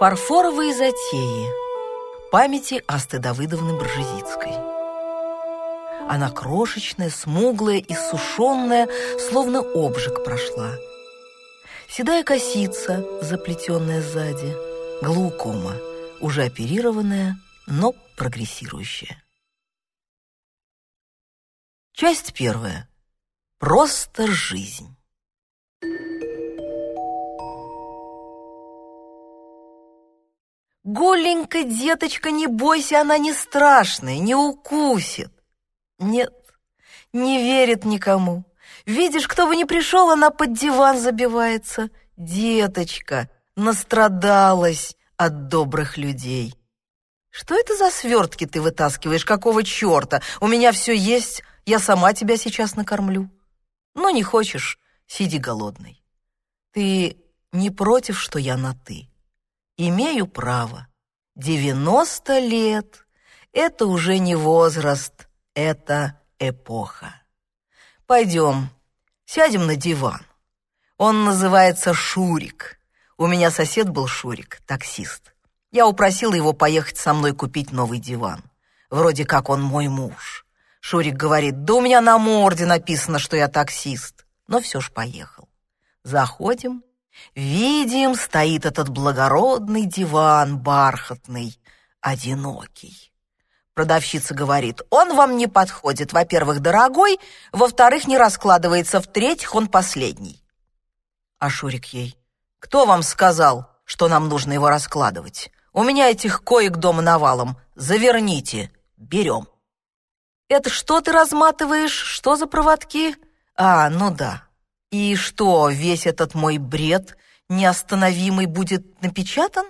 Фарфоровые затеи. Памяти Асты Давыдовны Бржезицкой. Она крошечная, смуглая и сушеная, словно обжиг прошла. Седая косица, заплетенная сзади, глаукома, уже оперированная, но прогрессирующая. Часть первая. Просто жизнь. Голенька, деточка, не бойся, она не страшная, не укусит. Нет, не верит никому. Видишь, кто бы ни пришел, она под диван забивается. Деточка, настрадалась от добрых людей. Что это за свертки ты вытаскиваешь? Какого черта? У меня все есть, я сама тебя сейчас накормлю. Но не хочешь, сиди голодный. Ты не против, что я на «ты»? Имею право. Девяносто лет — это уже не возраст, это эпоха. Пойдем, сядем на диван. Он называется Шурик. У меня сосед был Шурик, таксист. Я упросила его поехать со мной купить новый диван. Вроде как он мой муж. Шурик говорит, да у меня на морде написано, что я таксист. Но все ж поехал. Заходим, Видим, стоит этот благородный диван бархатный, одинокий. Продавщица говорит, он вам не подходит. Во-первых, дорогой, во-вторых, не раскладывается, в-третьих, он последний. А Шурик ей, кто вам сказал, что нам нужно его раскладывать? У меня этих коек дома навалом. Заверните, берем. Это что ты разматываешь? Что за проводки? А, ну да, и что, весь этот мой бред неостановимый будет напечатан?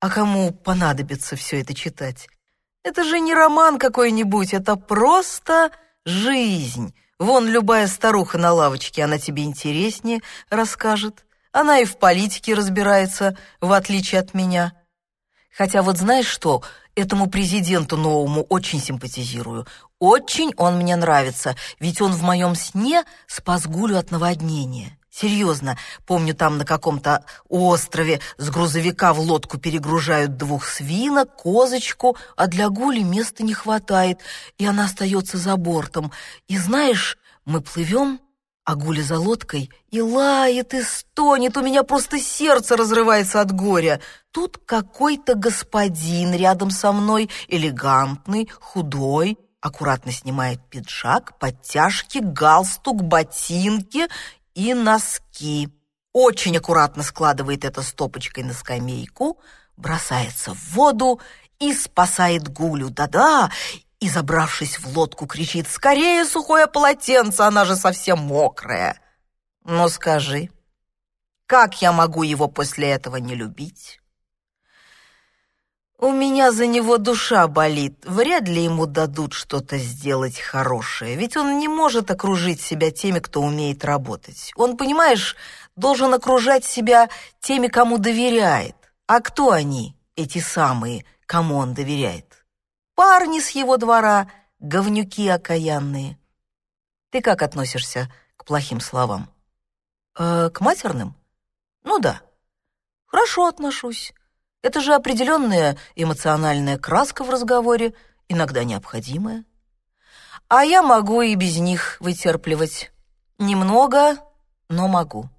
А кому понадобится все это читать? Это же не роман какой-нибудь, это просто жизнь. Вон любая старуха на лавочке, она тебе интереснее расскажет. Она и в политике разбирается, в отличие от меня. Хотя вот знаешь что, этому президенту новому очень симпатизирую. Очень он мне нравится, ведь он в моем сне спас Гулю от наводнения. Серьезно, помню, там на каком-то острове с грузовика в лодку перегружают двух свинок, козочку, а для Гули места не хватает, и она остается за бортом. И знаешь, мы плывем, а Гуля за лодкой и лает, и стонет, у меня просто сердце разрывается от горя. Тут какой-то господин рядом со мной, элегантный, худой, аккуратно снимает пиджак, подтяжки, галстук, ботинки и носки. Очень аккуратно складывает это стопочкой на скамейку, бросается в воду и спасает Гулю. Да-да, и, забравшись в лодку, кричит «Скорее сухое полотенце, она же совсем мокрая!» «Ну скажи, как я могу его после этого не любить?» У меня за него душа болит. Вряд ли ему дадут что-то сделать хорошее, ведь он не может окружить себя теми, кто умеет работать. Он, понимаешь, должен окружать себя теми, кому доверяет. А кто они, эти самые, кому он доверяет? Парни с его двора, говнюки окаянные. Ты как относишься к плохим словам? Э, к матерным? Ну да. Хорошо отношусь. Это же определенная эмоциональная краска в разговоре, иногда необходимая. А я могу и без них вытерпливать. Немного, но могу.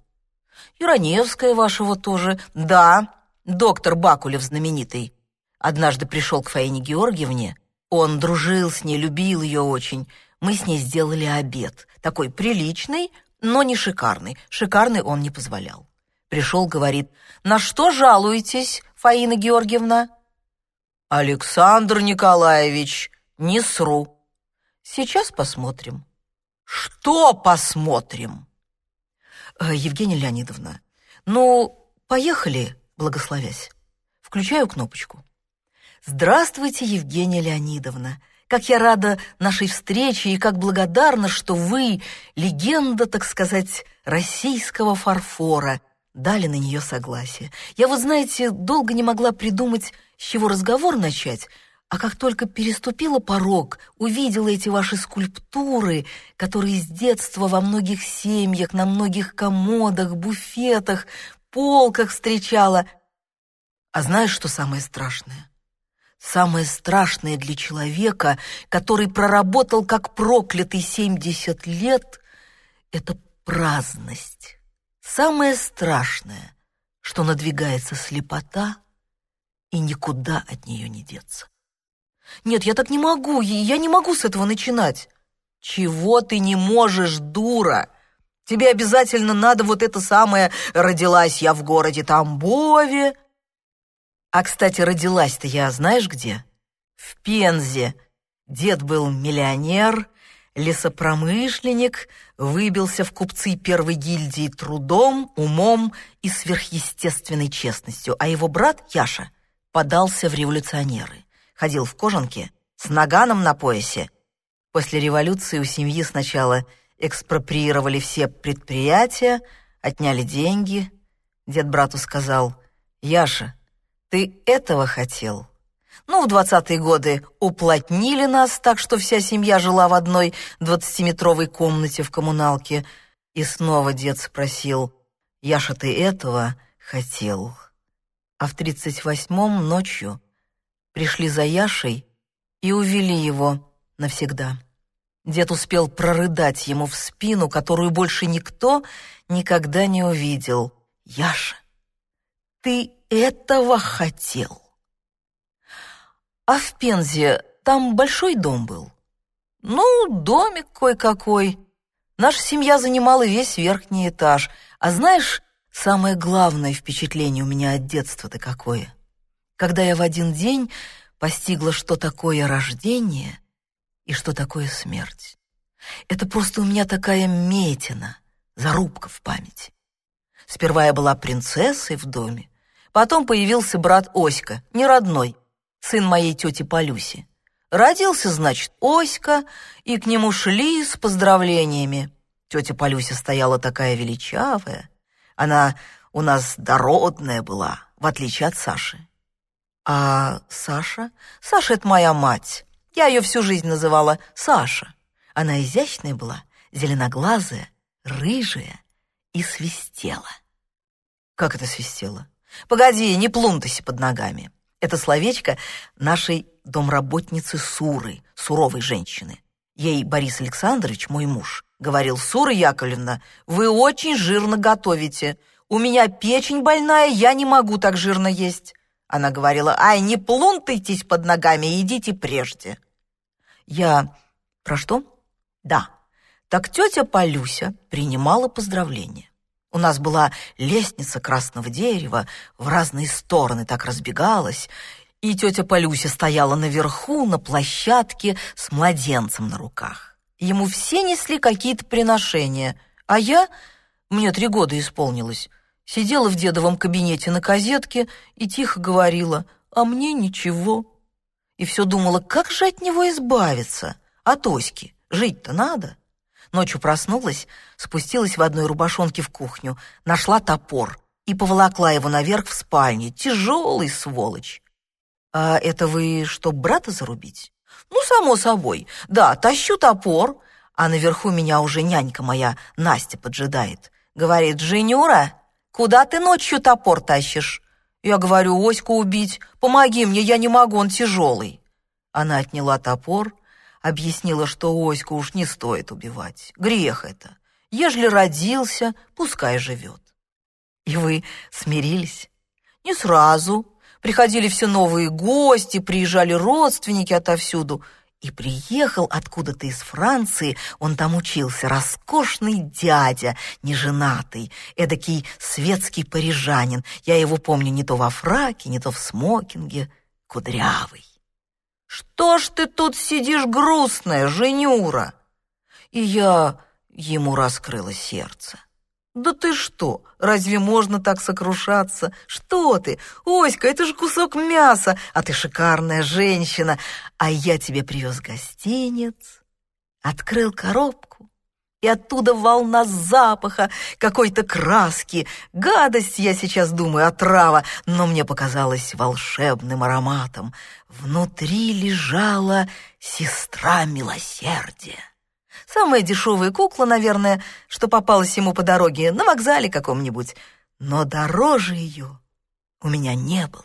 Юраневская вашего тоже. Да, доктор Бакулев знаменитый. Однажды пришел к Фаине Георгиевне. Он дружил с ней, любил ее очень. Мы с ней сделали обед. Такой приличный, но не шикарный. Шикарный он не позволял. Пришел, говорит, «На что жалуетесь, Фаина Георгиевна?» «Александр Николаевич, не сру». «Сейчас посмотрим». «Что посмотрим?» э, «Евгения Леонидовна, ну, поехали, благословясь. Включаю кнопочку». «Здравствуйте, Евгения Леонидовна. Как я рада нашей встрече и как благодарна, что вы, легенда, так сказать, российского фарфора, дали на нее согласие. Я вот, знаете, долго не могла придумать, с чего разговор начать, а как только переступила порог, увидела эти ваши скульптуры, которые с детства во многих семьях, на многих комодах, буфетах, полках встречала. А знаешь, что самое страшное? Самое страшное для человека, который проработал как проклятый 70 лет, это праздность. Самое страшное, что надвигается слепота, и никуда от нее не деться. Нет, я так не могу, я не могу с этого начинать. Чего ты не можешь, дура? Тебе обязательно надо вот это самое «родилась я в городе Тамбове». А, кстати, родилась-то я знаешь где? В Пензе. Дед был миллионер, лесопромышленник, выбился в купцы первой гильдии трудом, умом и сверхъестественной честностью, а его брат Яша подался в революционеры. Ходил в кожанке, с наганом на поясе. После революции у семьи сначала экспроприировали все предприятия, отняли деньги. Дед брату сказал, «Яша, ты этого хотел?» Ну, в двадцатые годы уплотнили нас так, что вся семья жила в одной двадцатиметровой комнате в коммуналке. И снова дед спросил, «Яша, ты этого хотел?» А в тридцать восьмом ночью пришли за Яшей и увели его навсегда. Дед успел прорыдать ему в спину, которую больше никто никогда не увидел. «Яша, ты этого хотел!» «А в Пензе там большой дом был?» «Ну, домик кое-какой. Наша семья занимала весь верхний этаж. А знаешь, самое главное впечатление у меня от детства-то какое? Когда я в один день постигла, что такое рождение — и что такое смерть. Это просто у меня такая метина, зарубка в памяти. Сперва я была принцессой в доме, потом появился брат Оська, не родной, сын моей тети Полюси. Родился, значит, Оська, и к нему шли с поздравлениями. Тетя Полюся стояла такая величавая. Она у нас дородная была, в отличие от Саши. А Саша? Саша — это моя мать. Я ее всю жизнь называла Саша. Она изящная была, зеленоглазая, рыжая и свистела. Как это свистела? Погоди, не плунтайся под ногами. Это словечко нашей домработницы Суры, суровой женщины. Ей Борис Александрович, мой муж, говорил, «Сура Яковлевна, вы очень жирно готовите. У меня печень больная, я не могу так жирно есть». Она говорила, «Ай, не плунтайтесь под ногами, идите прежде». Я... Про что? Да. Так тетя Полюся принимала поздравления. У нас была лестница красного дерева, в разные стороны так разбегалась, и тетя Полюся стояла наверху на площадке с младенцем на руках. Ему все несли какие-то приношения, а я, мне три года исполнилось, сидела в дедовом кабинете на козетке и тихо говорила, а мне ничего и все думала, как же от него избавиться, от Оськи, жить-то надо. Ночью проснулась, спустилась в одной рубашонке в кухню, нашла топор и поволокла его наверх в спальне. Тяжелый сволочь. «А это вы что, брата зарубить?» «Ну, само собой. Да, тащу топор, а наверху меня уже нянька моя, Настя, поджидает. Говорит, «Женюра, куда ты ночью топор тащишь?» Я говорю, Оську убить, помоги мне, я не могу, он тяжелый. Она отняла топор, объяснила, что Оську уж не стоит убивать. Грех это. Ежели родился, пускай живет. И вы смирились? Не сразу. Приходили все новые гости, приезжали родственники отовсюду — и приехал откуда-то из Франции, он там учился, роскошный дядя, неженатый, эдакий светский парижанин. Я его помню не то во фраке, не то в смокинге, кудрявый. «Что ж ты тут сидишь грустная, Женюра?» И я ему раскрыла сердце. «Да ты что? Разве можно так сокрушаться? Что ты? Оська, это же кусок мяса, а ты шикарная женщина, а я тебе привез гостинец». Открыл коробку, и оттуда волна запаха, какой-то краски. Гадость, я сейчас думаю, отрава, но мне показалось волшебным ароматом. Внутри лежала сестра милосердия. Самая дешевая кукла, наверное, что попалась ему по дороге на вокзале каком-нибудь. Но дороже ее у меня не было.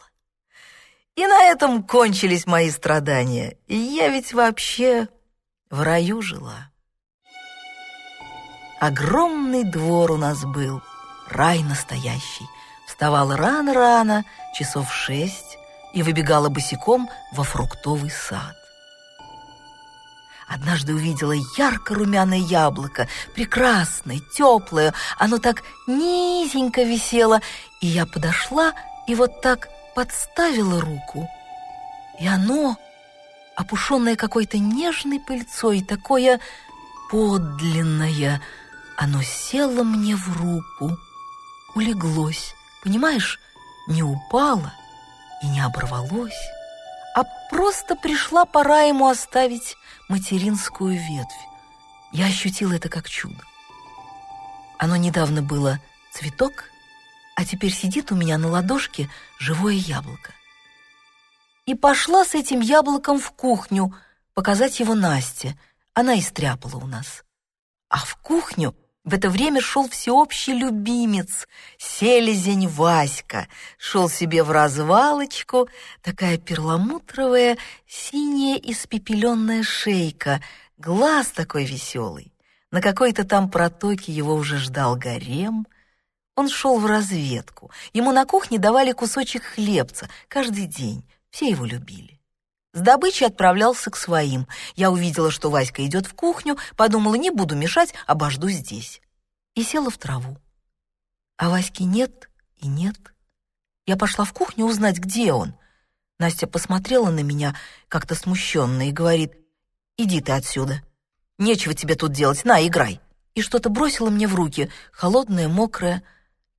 И на этом кончились мои страдания. И я ведь вообще в раю жила. Огромный двор у нас был, рай настоящий. Вставала рано-рано, часов шесть, и выбегала босиком во фруктовый сад. Однажды увидела ярко-румяное яблоко, прекрасное, теплое, оно так низенько висело, и я подошла и вот так подставила руку. И оно, опушенное какой-то нежной пыльцой, такое подлинное, оно село мне в руку, улеглось, понимаешь, не упало и не оборвалось, а просто пришла пора ему оставить материнскую ветвь. Я ощутила это как чудо. Оно недавно было цветок, а теперь сидит у меня на ладошке живое яблоко. И пошла с этим яблоком в кухню показать его Насте. Она и стряпала у нас. А в кухню в это время шел всеобщий любимец, селезень Васька. Шел себе в развалочку, такая перламутровая, синяя испепеленная шейка, глаз такой веселый. На какой-то там протоке его уже ждал гарем. Он шел в разведку. Ему на кухне давали кусочек хлебца каждый день. Все его любили. С добычей отправлялся к своим. Я увидела, что Васька идет в кухню, подумала, не буду мешать, обожду здесь. И села в траву. А Васьки нет и нет. Я пошла в кухню узнать, где он. Настя посмотрела на меня как-то смущенно и говорит, «Иди ты отсюда. Нечего тебе тут делать, на, играй». И что-то бросила мне в руки, холодное, мокрое.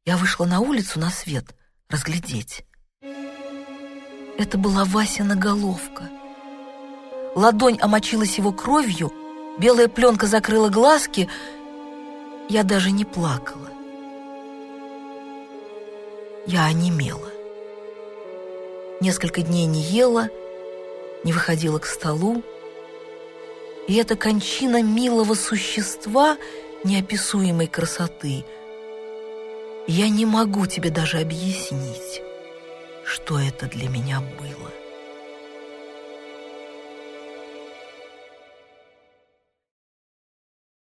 Я вышла на улицу на свет, разглядеть. Это была Васина головка. Ладонь омочилась его кровью, белая пленка закрыла глазки. Я даже не плакала. Я онемела. Несколько дней не ела, не выходила к столу. И эта кончина милого существа неописуемой красоты я не могу тебе даже объяснить что это для меня было.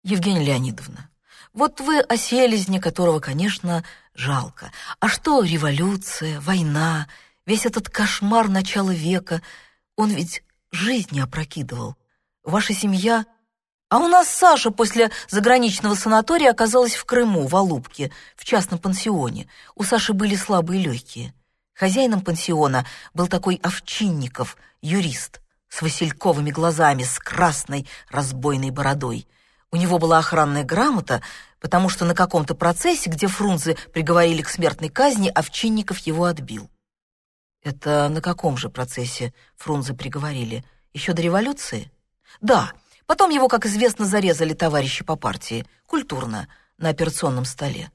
Евгения Леонидовна, вот вы о селезне, которого, конечно, жалко. А что революция, война, весь этот кошмар начала века, он ведь жизни опрокидывал. Ваша семья... А у нас Саша после заграничного санатория оказалась в Крыму, в Алубке, в частном пансионе. У Саши были слабые легкие. Хозяином пансиона был такой Овчинников, юрист, с васильковыми глазами, с красной разбойной бородой. У него была охранная грамота, потому что на каком-то процессе, где Фрунзе приговорили к смертной казни, Овчинников его отбил. Это на каком же процессе Фрунзе приговорили? Еще до революции? Да, потом его, как известно, зарезали товарищи по партии, культурно, на операционном столе.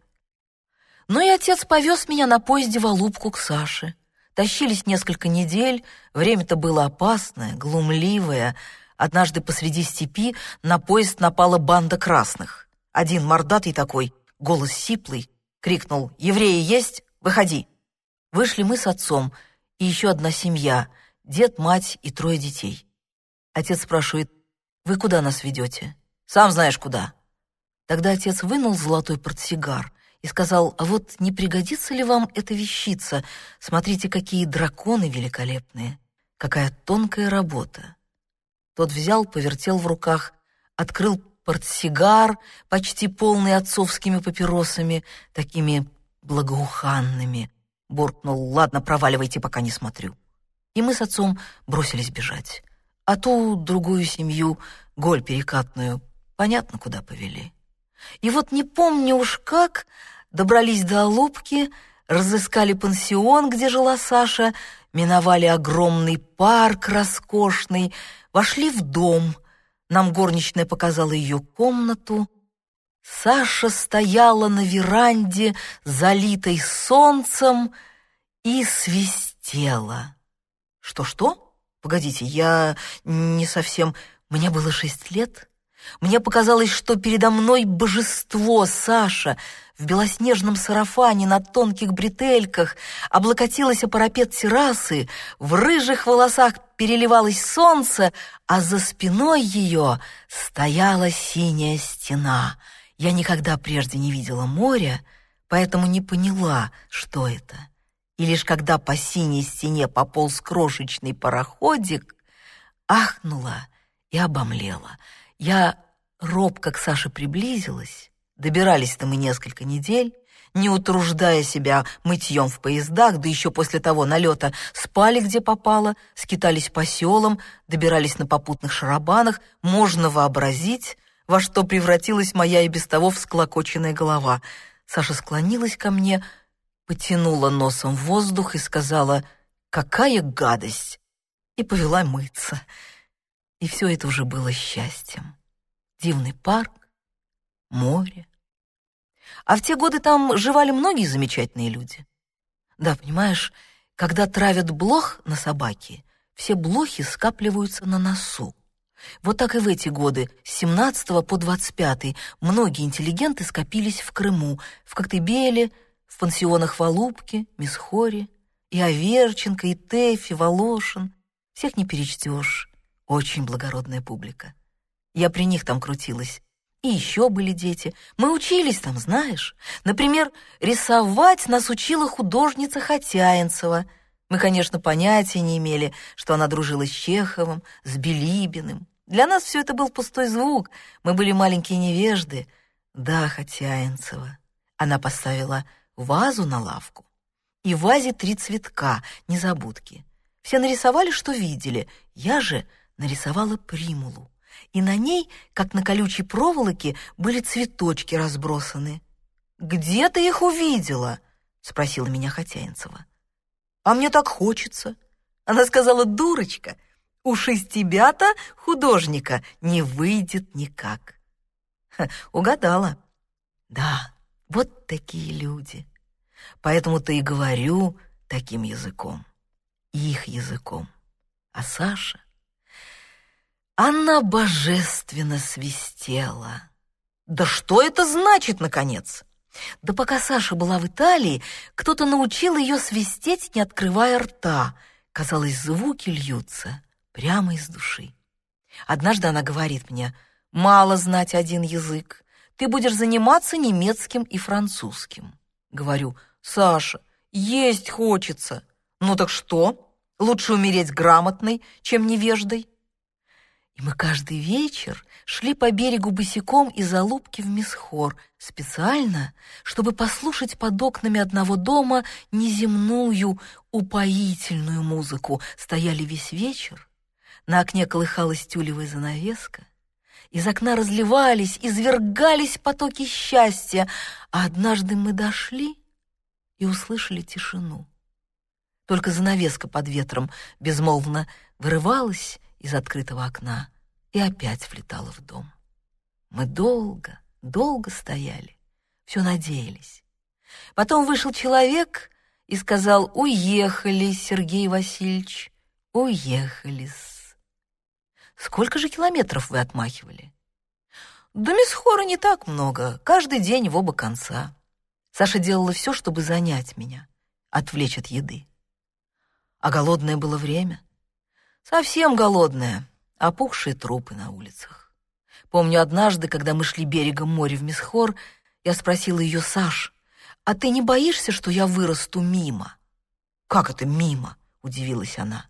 Но и отец повез меня на поезде в Алубку к Саше. Тащились несколько недель, время-то было опасное, глумливое. Однажды посреди степи на поезд напала банда красных. Один мордатый такой, голос сиплый, крикнул «Евреи есть? Выходи!» Вышли мы с отцом и еще одна семья, дед, мать и трое детей. Отец спрашивает «Вы куда нас ведете?» «Сам знаешь, куда». Тогда отец вынул золотой портсигар и сказал, «А вот не пригодится ли вам эта вещица? Смотрите, какие драконы великолепные! Какая тонкая работа!» Тот взял, повертел в руках, открыл портсигар, почти полный отцовскими папиросами, такими благоуханными. Буркнул, «Ладно, проваливайте, пока не смотрю». И мы с отцом бросились бежать. А ту другую семью, голь перекатную, понятно, куда повели. И вот не помню уж как, добрались до Алубки, разыскали пансион, где жила Саша, миновали огромный парк роскошный, вошли в дом. Нам горничная показала ее комнату. Саша стояла на веранде, залитой солнцем, и свистела. Что-что? Погодите, я не совсем... Мне было шесть лет. Мне показалось, что передо мной божество Саша в белоснежном сарафане на тонких бретельках облокотилась о парапет террасы, в рыжих волосах переливалось солнце, а за спиной ее стояла синяя стена. Я никогда прежде не видела моря, поэтому не поняла, что это. И лишь когда по синей стене пополз крошечный пароходик, ахнула и обомлела. Я робко к Саше приблизилась, добирались-то мы несколько недель, не утруждая себя мытьем в поездах, да еще после того налета спали где попало, скитались по селам, добирались на попутных шарабанах, можно вообразить, во что превратилась моя и без того всклокоченная голова. Саша склонилась ко мне, потянула носом в воздух и сказала «Какая гадость!» и повела мыться. И все это уже было счастьем. Дивный парк, море. А в те годы там жевали многие замечательные люди. Да, понимаешь, когда травят блох на собаке, все блохи скапливаются на носу. Вот так и в эти годы, с 17 по 25, многие интеллигенты скопились в Крыму, в Коктебеле, в пансионах Валубки, Мисхоре, и Аверченко, и Тэфи, Волошин. Всех не перечтешь. Очень благородная публика. Я при них там крутилась. И еще были дети. Мы учились там, знаешь. Например, рисовать нас учила художница Хотяинцева. Мы, конечно, понятия не имели, что она дружила с Чеховым, с Билибиным. Для нас все это был пустой звук. Мы были маленькие невежды. Да, Хотяинцева. Она поставила вазу на лавку. И в вазе три цветка, незабудки. Все нарисовали, что видели. Я же нарисовала примулу. И на ней, как на колючей проволоке, были цветочки разбросаны. «Где ты их увидела?» — спросила меня Хотяинцева. «А мне так хочется». Она сказала, «Дурочка, уж из тебя-то художника не выйдет никак». Ха, угадала. Да, вот такие люди. Поэтому-то и говорю таким языком, их языком. А Саша она божественно свистела. Да что это значит, наконец? Да пока Саша была в Италии, кто-то научил ее свистеть, не открывая рта. Казалось, звуки льются прямо из души. Однажды она говорит мне, «Мало знать один язык. Ты будешь заниматься немецким и французским». Говорю, «Саша, есть хочется». «Ну так что? Лучше умереть грамотной, чем невеждой». И мы каждый вечер шли по берегу босиком из Алубки в Мисхор, специально, чтобы послушать под окнами одного дома неземную, упоительную музыку. Стояли весь вечер, на окне колыхалась тюлевая занавеска, из окна разливались, извергались потоки счастья, а однажды мы дошли и услышали тишину. Только занавеска под ветром безмолвно вырывалась из открытого окна и опять влетала в дом. Мы долго, долго стояли, все надеялись. Потом вышел человек и сказал «Уехали, Сергей Васильевич, уехали-с». «Сколько же километров вы отмахивали?» «До Месхора не так много, каждый день в оба конца». Саша делала все, чтобы занять меня, отвлечь от еды. А голодное было время. Совсем голодная, опухшие трупы на улицах. Помню однажды, когда мы шли берегом моря в Мисхор, я спросила ее, Саш, а ты не боишься, что я вырасту мимо? Как это мимо? Удивилась она.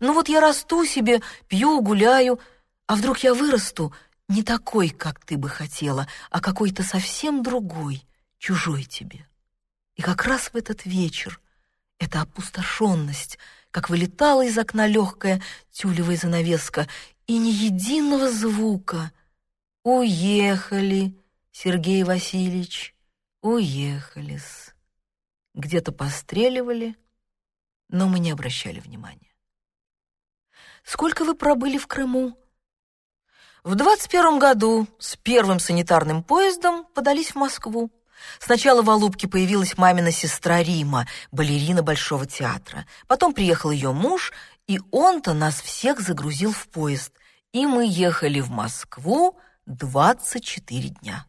Ну вот я расту себе, пью, гуляю, а вдруг я вырасту не такой, как ты бы хотела, а какой-то совсем другой, чужой тебе. И как раз в этот вечер эта опустошенность, как вылетала из окна легкая тюлевая занавеска, и ни единого звука. Уехали, Сергей Васильевич, уехали-с. Где-то постреливали, но мы не обращали внимания. Сколько вы пробыли в Крыму? В двадцать первом году с первым санитарным поездом подались в Москву. Сначала в Алубке появилась мамина сестра Рима, балерина Большого театра. Потом приехал ее муж, и он-то нас всех загрузил в поезд. И мы ехали в Москву 24 дня.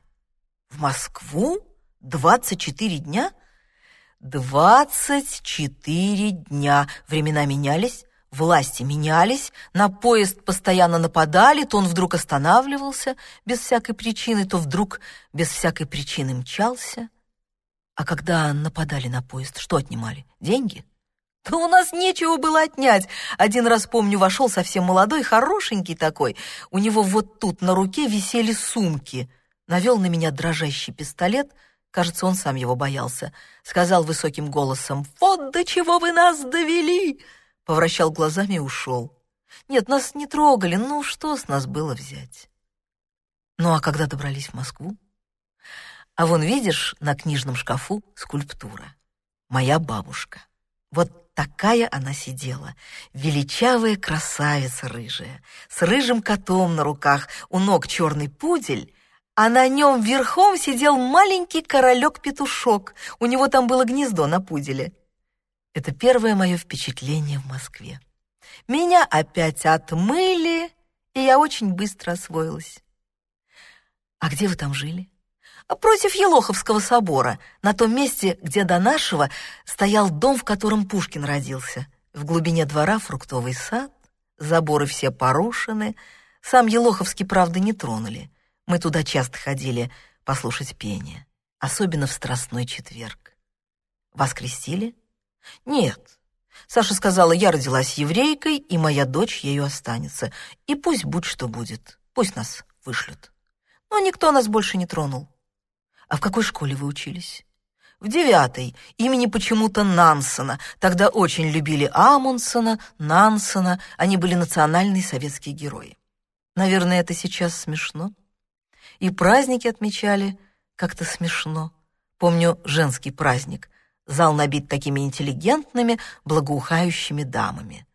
В Москву 24 дня? 24 дня. Времена менялись, власти менялись, на поезд постоянно нападали, то он вдруг останавливался без всякой причины, то вдруг без всякой причины мчался. А когда нападали на поезд, что отнимали? Деньги? Да у нас нечего было отнять. Один раз, помню, вошел совсем молодой, хорошенький такой. У него вот тут на руке висели сумки. Навел на меня дрожащий пистолет. Кажется, он сам его боялся. Сказал высоким голосом, «Вот до чего вы нас довели!» Повращал глазами и ушел. Нет, нас не трогали, ну что с нас было взять? Ну а когда добрались в Москву? А вон, видишь, на книжном шкафу скульптура. Моя бабушка. Вот такая она сидела, величавая красавица рыжая, с рыжим котом на руках, у ног черный пудель, а на нем верхом сидел маленький королек-петушок. У него там было гнездо на пуделе. Это первое мое впечатление в Москве. Меня опять отмыли, и я очень быстро освоилась. А где вы там жили? против Елоховского собора, на том месте, где до нашего стоял дом, в котором Пушкин родился. В глубине двора фруктовый сад, заборы все порушены, сам Елоховский, правда, не тронули. Мы туда часто ходили послушать пение, особенно в Страстной четверг. Вас крестили? Нет. Саша сказала, я родилась еврейкой, и моя дочь ею останется. И пусть будь что будет, пусть нас вышлют. Но никто нас больше не тронул. А в какой школе вы учились? В девятой, имени почему-то Нансена. Тогда очень любили Амундсена, Нансена. Они были национальные советские герои. Наверное, это сейчас смешно. И праздники отмечали как-то смешно. Помню женский праздник. Зал набит такими интеллигентными, благоухающими дамами.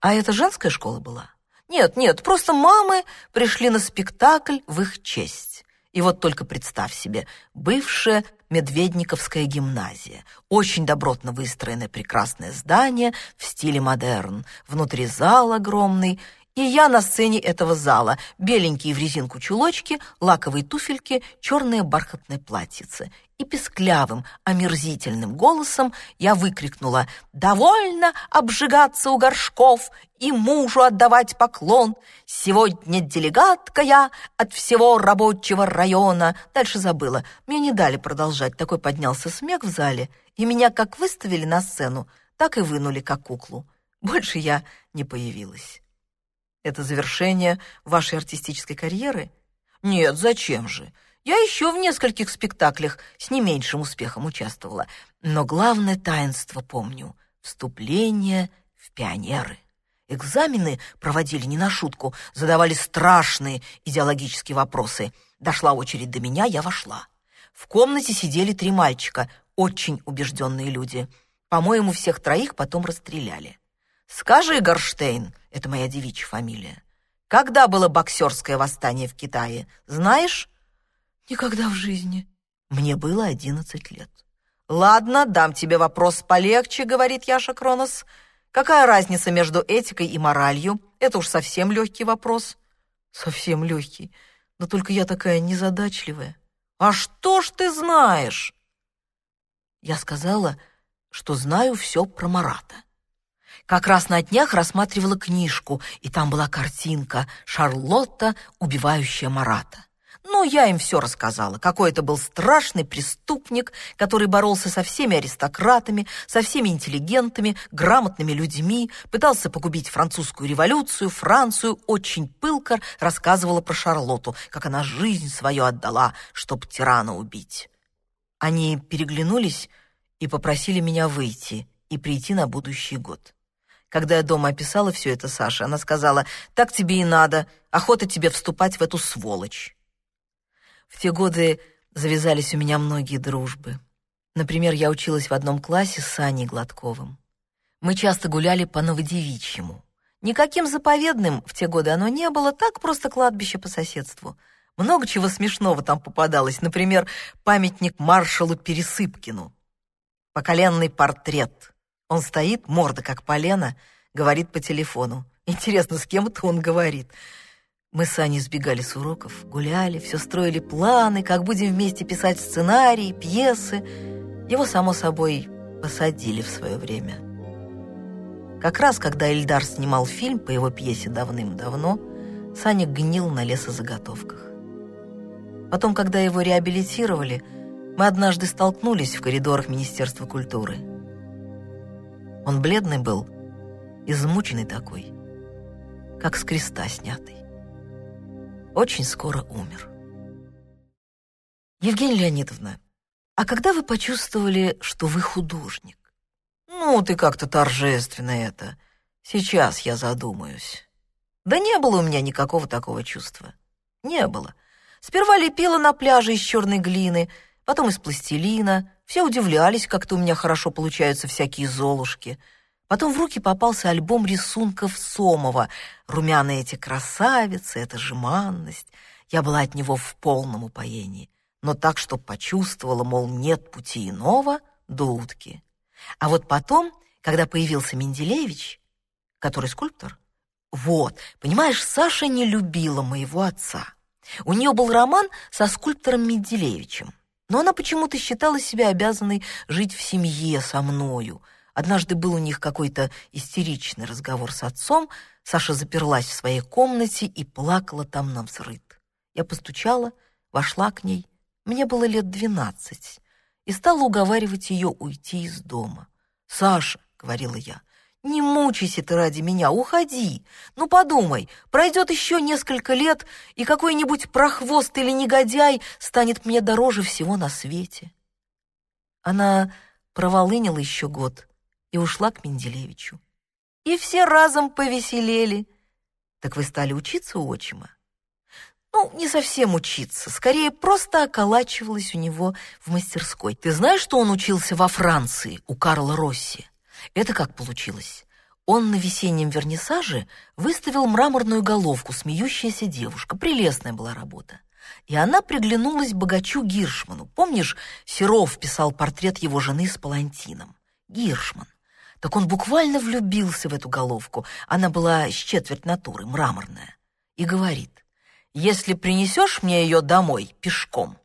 А это женская школа была? Нет, нет, просто мамы пришли на спектакль в их честь. И вот только представь себе, бывшая Медведниковская гимназия, очень добротно выстроенное прекрасное здание в стиле модерн, внутри зал огромный, и я на сцене этого зала, беленькие в резинку чулочки, лаковые туфельки, черное бархатное платьице. И песклявым, омерзительным голосом я выкрикнула «Довольно обжигаться у горшков и мужу отдавать поклон! Сегодня делегатка я от всего рабочего района!» Дальше забыла. Мне не дали продолжать. Такой поднялся смех в зале, и меня как выставили на сцену, так и вынули как куклу. Больше я не появилась. Это завершение вашей артистической карьеры? Нет, зачем же? Я еще в нескольких спектаклях с не меньшим успехом участвовала. Но главное таинство помню — вступление в пионеры. Экзамены проводили не на шутку, задавали страшные идеологические вопросы. Дошла очередь до меня, я вошла. В комнате сидели три мальчика, очень убежденные люди. По-моему, всех троих потом расстреляли. Скажи, Горштейн, это моя девичья фамилия, когда было боксерское восстание в Китае, знаешь? Никогда в жизни. Мне было одиннадцать лет. Ладно, дам тебе вопрос полегче, говорит Яша Кронос. Какая разница между этикой и моралью? Это уж совсем легкий вопрос. Совсем легкий. Но только я такая незадачливая. А что ж ты знаешь? Я сказала, что знаю все про Марата. Как раз на днях рассматривала книжку, и там была картинка «Шарлотта, убивающая Марата». Ну, я им все рассказала. Какой это был страшный преступник, который боролся со всеми аристократами, со всеми интеллигентами, грамотными людьми, пытался погубить французскую революцию, Францию, очень пылко рассказывала про Шарлотту, как она жизнь свою отдала, чтоб тирана убить. Они переглянулись и попросили меня выйти и прийти на будущий год. Когда я дома описала все это Саше, она сказала, «Так тебе и надо, охота тебе вступать в эту сволочь». В те годы завязались у меня многие дружбы. Например, я училась в одном классе с Саней Гладковым. Мы часто гуляли по Новодевичьему. Никаким заповедным в те годы оно не было, так просто кладбище по соседству. Много чего смешного там попадалось, например, памятник маршалу Пересыпкину, поколенный портрет — он стоит, морда как полено, говорит по телефону. Интересно, с кем это он говорит? Мы с Аней сбегали с уроков, гуляли, все строили планы, как будем вместе писать сценарии, пьесы. Его, само собой, посадили в свое время. Как раз, когда Эльдар снимал фильм по его пьесе давным-давно, Саня гнил на лесозаготовках. Потом, когда его реабилитировали, мы однажды столкнулись в коридорах Министерства культуры. Он бледный был, измученный такой, как с креста снятый очень скоро умер. Евгения Леонидовна, а когда вы почувствовали, что вы художник? Ну, ты как-то торжественно это. Сейчас я задумаюсь. Да не было у меня никакого такого чувства. Не было. Сперва лепила на пляже из черной глины, потом из пластилина. Все удивлялись, как-то у меня хорошо получаются всякие золушки — Потом в руки попался альбом рисунков Сомова. Румяные эти красавицы, эта жеманность. Я была от него в полном упоении. Но так, что почувствовала, мол, нет пути иного до утки. А вот потом, когда появился Менделеевич, который скульптор, вот, понимаешь, Саша не любила моего отца. У нее был роман со скульптором Менделеевичем, но она почему-то считала себя обязанной жить в семье со мною, Однажды был у них какой-то истеричный разговор с отцом. Саша заперлась в своей комнате и плакала там на взрыд. Я постучала, вошла к ней. Мне было лет двенадцать. И стала уговаривать ее уйти из дома. «Саша», — говорила я, — «не мучайся ты ради меня, уходи. Ну подумай, пройдет еще несколько лет, и какой-нибудь прохвост или негодяй станет мне дороже всего на свете». Она проволынила еще год, и ушла к Менделевичу. И все разом повеселели. Так вы стали учиться у отчима? Ну, не совсем учиться, скорее просто околачивалась у него в мастерской. Ты знаешь, что он учился во Франции у Карла Росси? Это как получилось? Он на весеннем вернисаже выставил мраморную головку «Смеющаяся девушка». Прелестная была работа. И она приглянулась богачу Гиршману. Помнишь, Серов писал портрет его жены с палантином? Гиршман. Так он буквально влюбился в эту головку. Она была с четверть натуры, мраморная. И говорит, если принесешь мне ее домой пешком,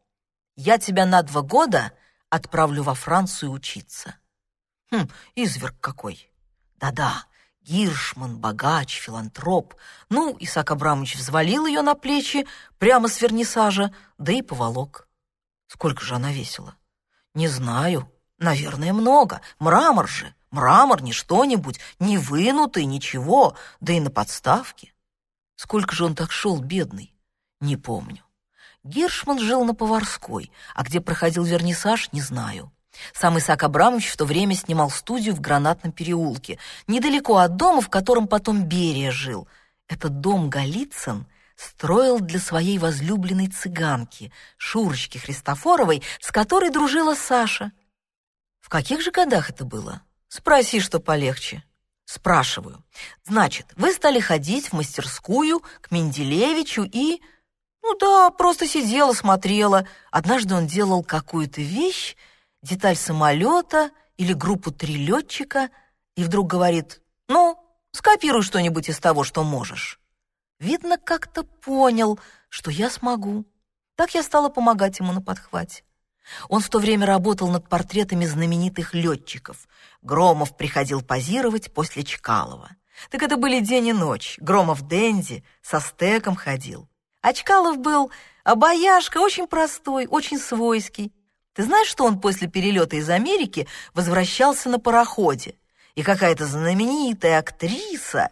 я тебя на два года отправлю во Францию учиться. Хм, изверг какой. Да-да, Гиршман, богач, филантроп. Ну, Исаак Абрамович взвалил ее на плечи прямо с вернисажа, да и поволок. Сколько же она весила? Не знаю. Наверное, много. Мрамор же. Мрамор не что-нибудь, не вынутый, ничего, да и на подставке. Сколько же он так шел, бедный? Не помню. Гершман жил на Поварской, а где проходил вернисаж, не знаю. Сам Исаак Абрамович в то время снимал студию в Гранатном переулке, недалеко от дома, в котором потом Берия жил. Этот дом Голицын строил для своей возлюбленной цыганки, Шурочки Христофоровой, с которой дружила Саша. В каких же годах это было? Спроси, что полегче. Спрашиваю. Значит, вы стали ходить в мастерскую к Менделевичу и... Ну да, просто сидела, смотрела. Однажды он делал какую-то вещь, деталь самолета или группу трилетчика, и вдруг говорит, ну, скопируй что-нибудь из того, что можешь. Видно, как-то понял, что я смогу. Так я стала помогать ему на подхвате. Он в то время работал над портретами знаменитых летчиков. Громов приходил позировать после Чкалова. Так это были день и ночь. Громов Дэнди со стеком ходил. А Чкалов был обаяшка, очень простой, очень свойский. Ты знаешь, что он после перелета из Америки возвращался на пароходе? И какая-то знаменитая актриса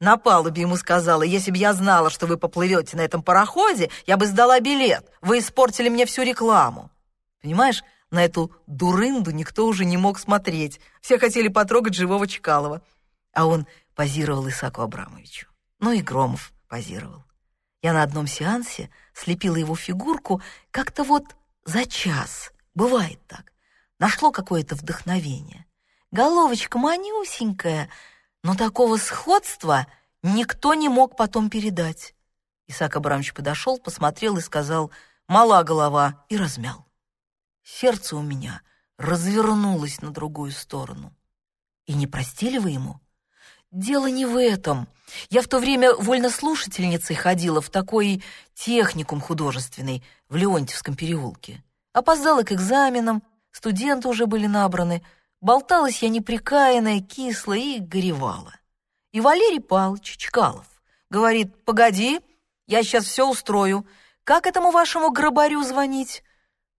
на палубе ему сказала, если бы я знала, что вы поплывете на этом пароходе, я бы сдала билет. Вы испортили мне всю рекламу. Понимаешь, на эту дурынду никто уже не мог смотреть. Все хотели потрогать живого Чкалова. А он позировал Исаку Абрамовичу. Ну и Громов позировал. Я на одном сеансе слепила его фигурку как-то вот за час. Бывает так. Нашло какое-то вдохновение. Головочка манюсенькая, но такого сходства никто не мог потом передать. Исаак Абрамович подошел, посмотрел и сказал «мала голова» и размял. Сердце у меня развернулось на другую сторону. И не простили вы ему? Дело не в этом. Я в то время вольнослушательницей ходила в такой техникум художественный в Леонтьевском переулке. Опоздала к экзаменам, студенты уже были набраны. Болталась я неприкаянная, кислая и горевала. И Валерий Павлович Чкалов говорит, «Погоди, я сейчас все устрою. Как этому вашему гробарю звонить?»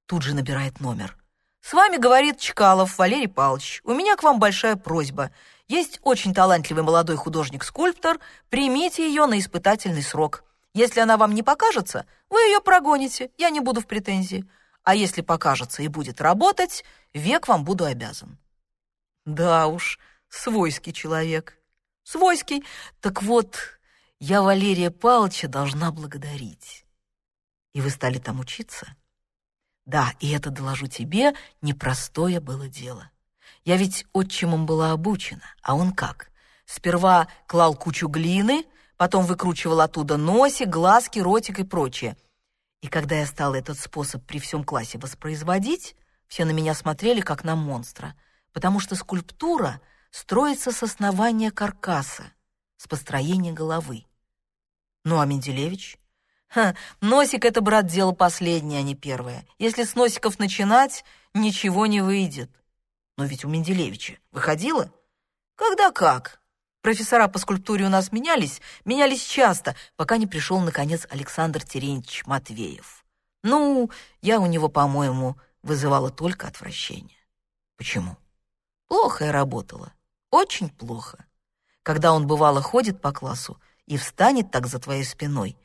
Тут же набирает номер. «С вами, — говорит Чкалов Валерий Павлович, — у меня к вам большая просьба. Есть очень талантливый молодой художник-скульптор, примите ее на испытательный срок. Если она вам не покажется, вы ее прогоните, я не буду в претензии. А если покажется и будет работать, век вам буду обязан. Да уж, свойский человек. Свойский. Так вот, я Валерия Павловича должна благодарить. И вы стали там учиться? Да, и это, доложу тебе, непростое было дело. Я ведь отчимом была обучена, а он как? Сперва клал кучу глины, потом выкручивал оттуда носик, глазки, ротик и прочее. И когда я стала этот способ при всем классе воспроизводить, все на меня смотрели как на монстра, потому что скульптура строится с основания каркаса, с построения головы. Ну, а Менделевич? Ха, носик — это, брат, дело последнее, а не первое. Если с носиков начинать, ничего не выйдет. Но ведь у Менделевича выходило? Когда как? Профессора по скульптуре у нас менялись, менялись часто, пока не пришел, наконец, Александр Терентьевич Матвеев. Ну, я у него, по-моему, вызывала только отвращение. Почему? Плохо я работала. Очень плохо. Когда он, бывало, ходит по классу и встанет так за твоей спиной,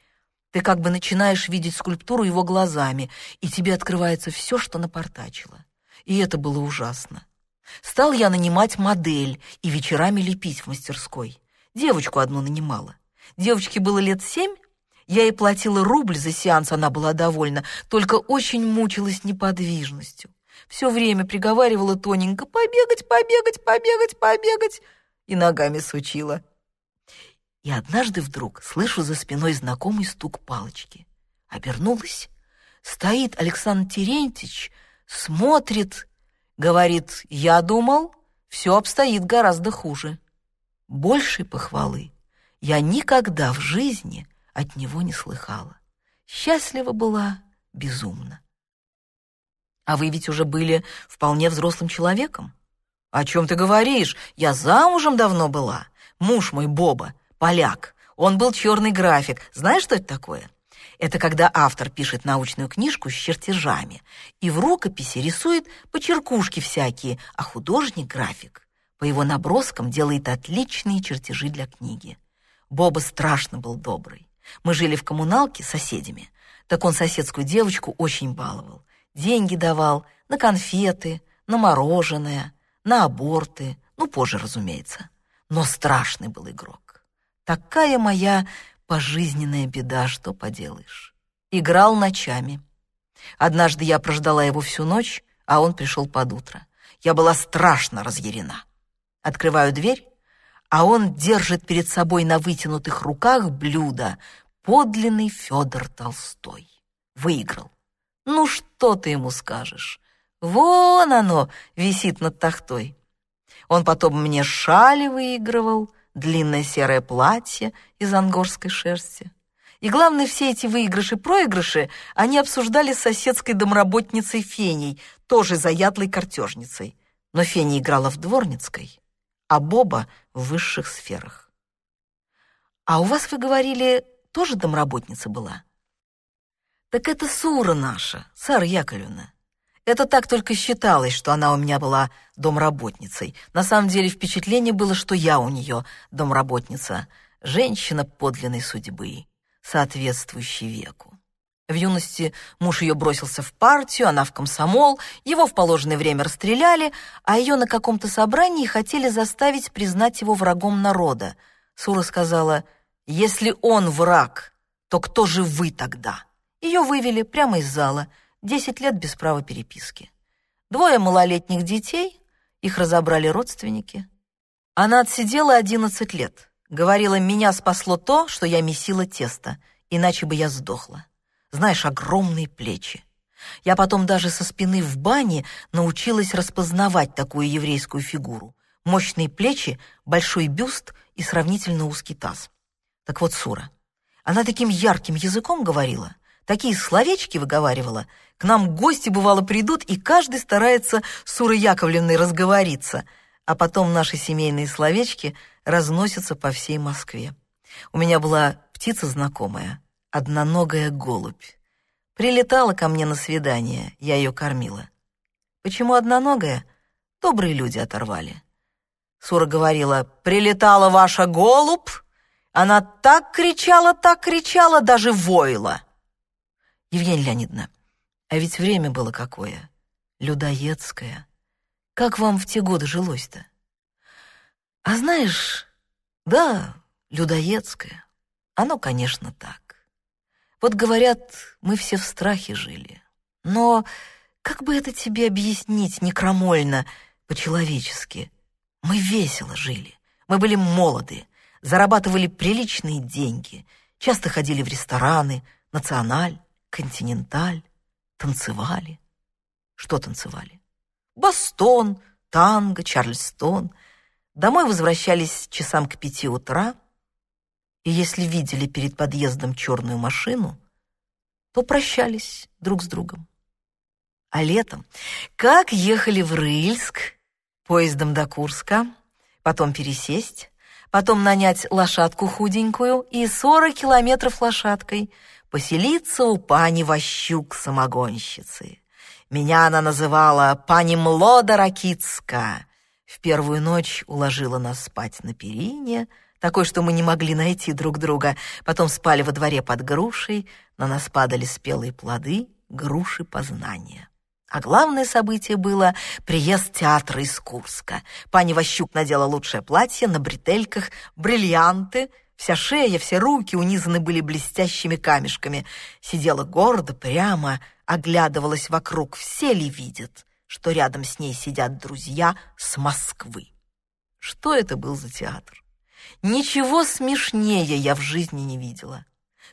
ты как бы начинаешь видеть скульптуру его глазами, и тебе открывается все, что напортачило. И это было ужасно. Стал я нанимать модель и вечерами лепить в мастерской. Девочку одну нанимала. Девочке было лет семь, я ей платила рубль за сеанс, она была довольна, только очень мучилась неподвижностью. Все время приговаривала тоненько «побегать, побегать, побегать, побегать» и ногами сучила. И однажды вдруг слышу за спиной знакомый стук палочки. Обернулась. Стоит Александр Терентьевич, смотрит Говорит, я думал, все обстоит гораздо хуже. Большей похвалы я никогда в жизни от него не слыхала. Счастлива была безумно. А вы ведь уже были вполне взрослым человеком. О чем ты говоришь? Я замужем давно была. Муж мой Боба, поляк. Он был черный график. Знаешь, что это такое? Это когда автор пишет научную книжку с чертежами и в рукописи рисует почеркушки всякие, а художник, график, по его наброскам делает отличные чертежи для книги. Боба страшно был добрый. Мы жили в коммуналке с соседями. Так он соседскую девочку очень баловал. Деньги давал на конфеты, на мороженое, на аборты, ну, позже, разумеется. Но страшный был игрок. Такая моя Пожизненная беда, что поделаешь. Играл ночами. Однажды я прождала его всю ночь, а он пришел под утро. Я была страшно разъярена. Открываю дверь, а он держит перед собой на вытянутых руках блюдо подлинный Федор Толстой. Выиграл. Ну что ты ему скажешь? Вон оно висит над тахтой. Он потом мне шали выигрывал, длинное серое платье из ангорской шерсти. И главное, все эти выигрыши-проигрыши они обсуждали с соседской домработницей Феней, тоже заядлой картежницей. Но Феня играла в дворницкой, а Боба в высших сферах. «А у вас, вы говорили, тоже домработница была?» «Так это Сура наша, Сара Яковлевна. Это так только считалось, что она у меня была домработницей. На самом деле впечатление было, что я у нее домработница, женщина подлинной судьбы, соответствующей веку. В юности муж ее бросился в партию, она в комсомол, его в положенное время расстреляли, а ее на каком-то собрании хотели заставить признать его врагом народа. Сура сказала, «Если он враг, то кто же вы тогда?» Ее вывели прямо из зала – Десять лет без права переписки. Двое малолетних детей, их разобрали родственники. Она отсидела одиннадцать лет. Говорила, меня спасло то, что я месила тесто, иначе бы я сдохла. Знаешь, огромные плечи. Я потом даже со спины в бане научилась распознавать такую еврейскую фигуру. Мощные плечи, большой бюст и сравнительно узкий таз. Так вот, Сура. Она таким ярким языком говорила, такие словечки выговаривала. К нам гости, бывало, придут, и каждый старается с Сурой Яковлевной разговориться, а потом наши семейные словечки разносятся по всей Москве. У меня была птица знакомая, одноногая голубь. Прилетала ко мне на свидание, я ее кормила. Почему одноногая? Добрые люди оторвали. Сура говорила, «Прилетала ваша голубь, она так кричала, так кричала, даже воила. Евгения Леонидовна, а ведь время было какое? Людоедское. Как вам в те годы жилось-то? А знаешь, да, людоедское. Оно, конечно, так. Вот говорят, мы все в страхе жили. Но как бы это тебе объяснить некромольно, по-человечески? Мы весело жили, мы были молоды, зарабатывали приличные деньги, часто ходили в рестораны, националь, континенталь, танцевали. Что танцевали? Бастон, танго, чарльстон. Домой возвращались часам к пяти утра, и если видели перед подъездом черную машину, то прощались друг с другом. А летом, как ехали в Рыльск, поездом до Курска, потом пересесть, потом нанять лошадку худенькую и сорок километров лошадкой, поселиться у пани Ващук самогонщицы. Меня она называла пани Млода Ракицка. В первую ночь уложила нас спать на перине, такой, что мы не могли найти друг друга. Потом спали во дворе под грушей, на нас падали спелые плоды, груши познания. А главное событие было приезд театра из Курска. Пани Ващук надела лучшее платье, на бретельках, бриллианты. Вся шея, все руки унизаны были блестящими камешками. Сидела гордо, прямо, оглядывалась вокруг. Все ли видят, что рядом с ней сидят друзья с Москвы? Что это был за театр? Ничего смешнее я в жизни не видела.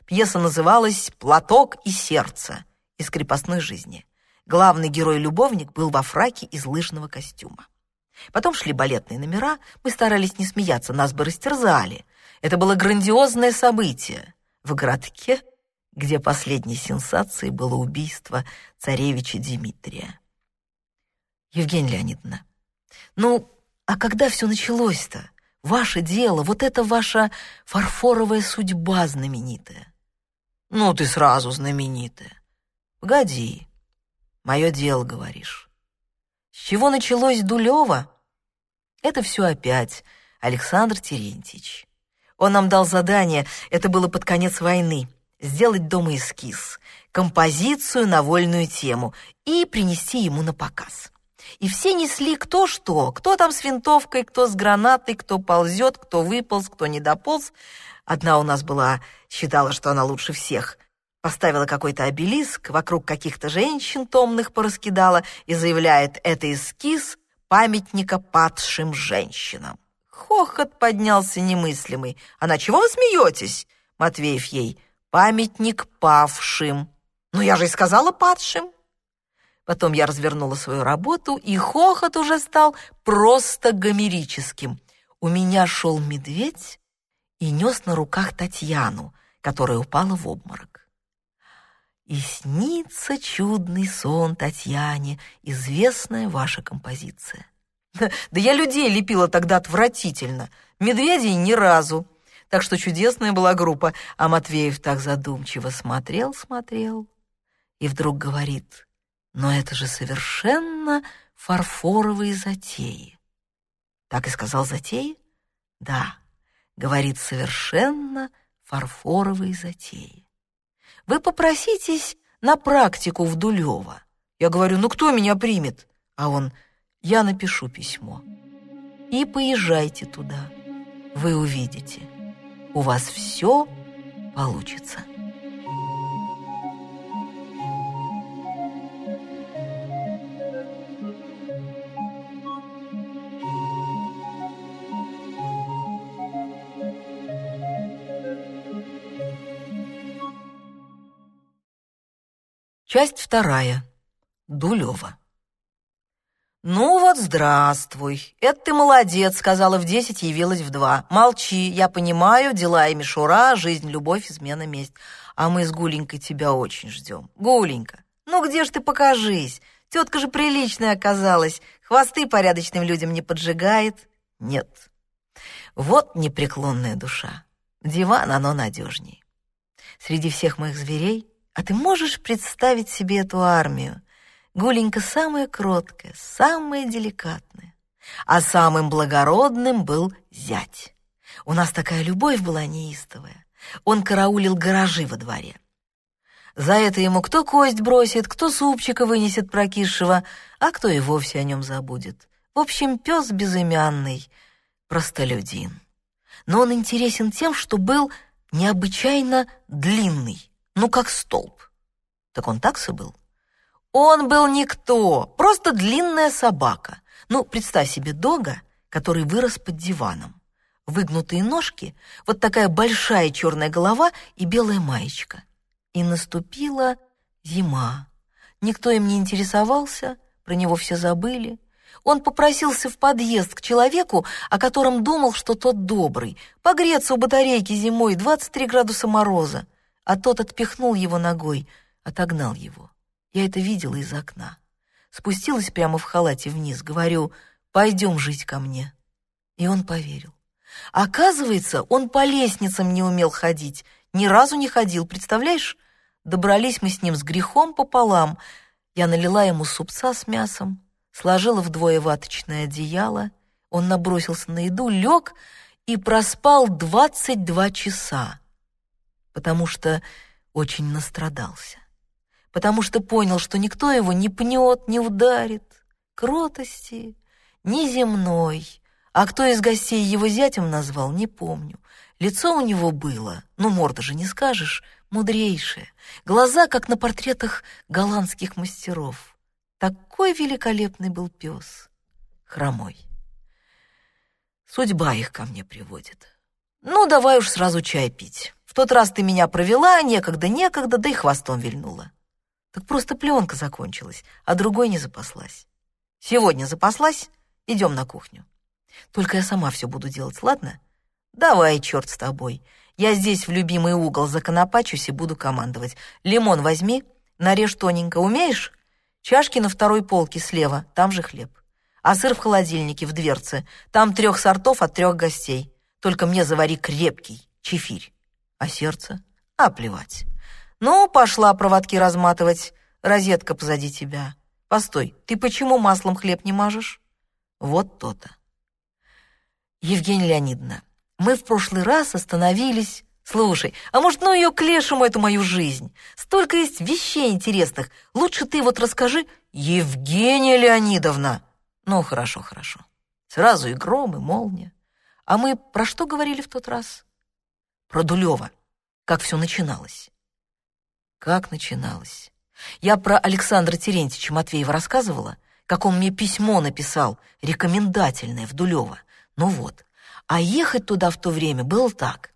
Пьеса называлась «Платок и сердце» из крепостной жизни. Главный герой-любовник был во фраке из лыжного костюма. Потом шли балетные номера, мы старались не смеяться, нас бы растерзали. Это было грандиозное событие в городке, где последней сенсацией было убийство царевича Дмитрия. Евгения Леонидовна, ну, а когда все началось-то? Ваше дело, вот это ваша фарфоровая судьба знаменитая. Ну, ты сразу знаменитая. Погоди, Мое дело, говоришь. С чего началось Дулева? Это все опять Александр Терентьевич. Он нам дал задание, это было под конец войны, сделать дома эскиз, композицию на вольную тему и принести ему на показ. И все несли кто что, кто там с винтовкой, кто с гранатой, кто ползет, кто выполз, кто не дополз. Одна у нас была, считала, что она лучше всех, поставила какой-то обелиск, вокруг каких-то женщин томных пораскидала и заявляет, это эскиз памятника падшим женщинам. Хохот поднялся немыслимый. «Она чего вы смеетесь?» Матвеев ей. «Памятник павшим». «Ну, я же и сказала падшим». Потом я развернула свою работу, и хохот уже стал просто гомерическим. У меня шел медведь и нес на руках Татьяну, которая упала в обморок. И снится чудный сон Татьяне, известная ваша композиция. Да я людей лепила тогда отвратительно, медведей ни разу. Так что чудесная была группа, а Матвеев так задумчиво смотрел, смотрел, и вдруг говорит, но это же совершенно фарфоровые затеи. Так и сказал затеи? Да, говорит, совершенно фарфоровые затеи вы попроситесь на практику в Дулево. Я говорю, ну кто меня примет? А он, я напишу письмо. И поезжайте туда. Вы увидите, у вас все получится. Часть вторая. Дулева. «Ну вот, здравствуй. Это ты молодец», — сказала в десять, явилась в два. «Молчи, я понимаю, дела и мишура, жизнь, любовь, измена, месть. А мы с Гуленькой тебя очень ждем. Гуленька, ну где ж ты покажись? Тетка же приличная оказалась, хвосты порядочным людям не поджигает». «Нет». Вот непреклонная душа. Диван, оно надежней. Среди всех моих зверей, а ты можешь представить себе эту армию, Гуленька самая кроткая, самая деликатная. А самым благородным был зять. У нас такая любовь была неистовая. Он караулил гаражи во дворе. За это ему кто кость бросит, кто супчика вынесет прокисшего, а кто и вовсе о нем забудет. В общем, пес безымянный, простолюдин. Но он интересен тем, что был необычайно длинный, ну, как столб. Так он такса был. Он был никто, просто длинная собака. Ну, представь себе дога, который вырос под диваном. Выгнутые ножки, вот такая большая черная голова и белая маечка. И наступила зима. Никто им не интересовался, про него все забыли. Он попросился в подъезд к человеку, о котором думал, что тот добрый, погреться у батарейки зимой 23 градуса мороза, а тот отпихнул его ногой, отогнал его. Я это видела из окна. Спустилась прямо в халате вниз, говорю, пойдем жить ко мне. И он поверил. Оказывается, он по лестницам не умел ходить, ни разу не ходил, представляешь? Добрались мы с ним с грехом пополам. Я налила ему супца с мясом, сложила вдвое ваточное одеяло, он набросился на еду, лег и проспал двадцать два часа, потому что очень настрадался потому что понял, что никто его не пнет, не ударит. Кротости неземной. А кто из гостей его зятем назвал, не помню. Лицо у него было, ну, морда же не скажешь, мудрейшее. Глаза, как на портретах голландских мастеров. Такой великолепный был пес, хромой. Судьба их ко мне приводит. Ну, давай уж сразу чай пить. В тот раз ты меня провела, некогда-некогда, да и хвостом вильнула. Так просто пленка закончилась, а другой не запаслась. Сегодня запаслась? Идем на кухню. Только я сама все буду делать, ладно? Давай, черт с тобой. Я здесь в любимый угол законопачусь и буду командовать. Лимон возьми, нарежь тоненько. Умеешь? Чашки на второй полке слева, там же хлеб. А сыр в холодильнике, в дверце. Там трех сортов от трех гостей. Только мне завари крепкий, чефирь. А сердце? А, плевать. «Ну, пошла проводки разматывать. Розетка позади тебя. Постой, ты почему маслом хлеб не мажешь?» «Вот то-то». «Евгения Леонидовна, мы в прошлый раз остановились...» «Слушай, а может, ну ее к лешему, эту мою жизнь? Столько есть вещей интересных. Лучше ты вот расскажи...» «Евгения Леонидовна!» «Ну, хорошо, хорошо. Сразу и гром, и молния. А мы про что говорили в тот раз?» «Про Дулева. Как все начиналось». Как начиналось? Я про Александра Терентьевича Матвеева рассказывала, как он мне письмо написал, рекомендательное, в Дулево. Ну вот. А ехать туда в то время было так.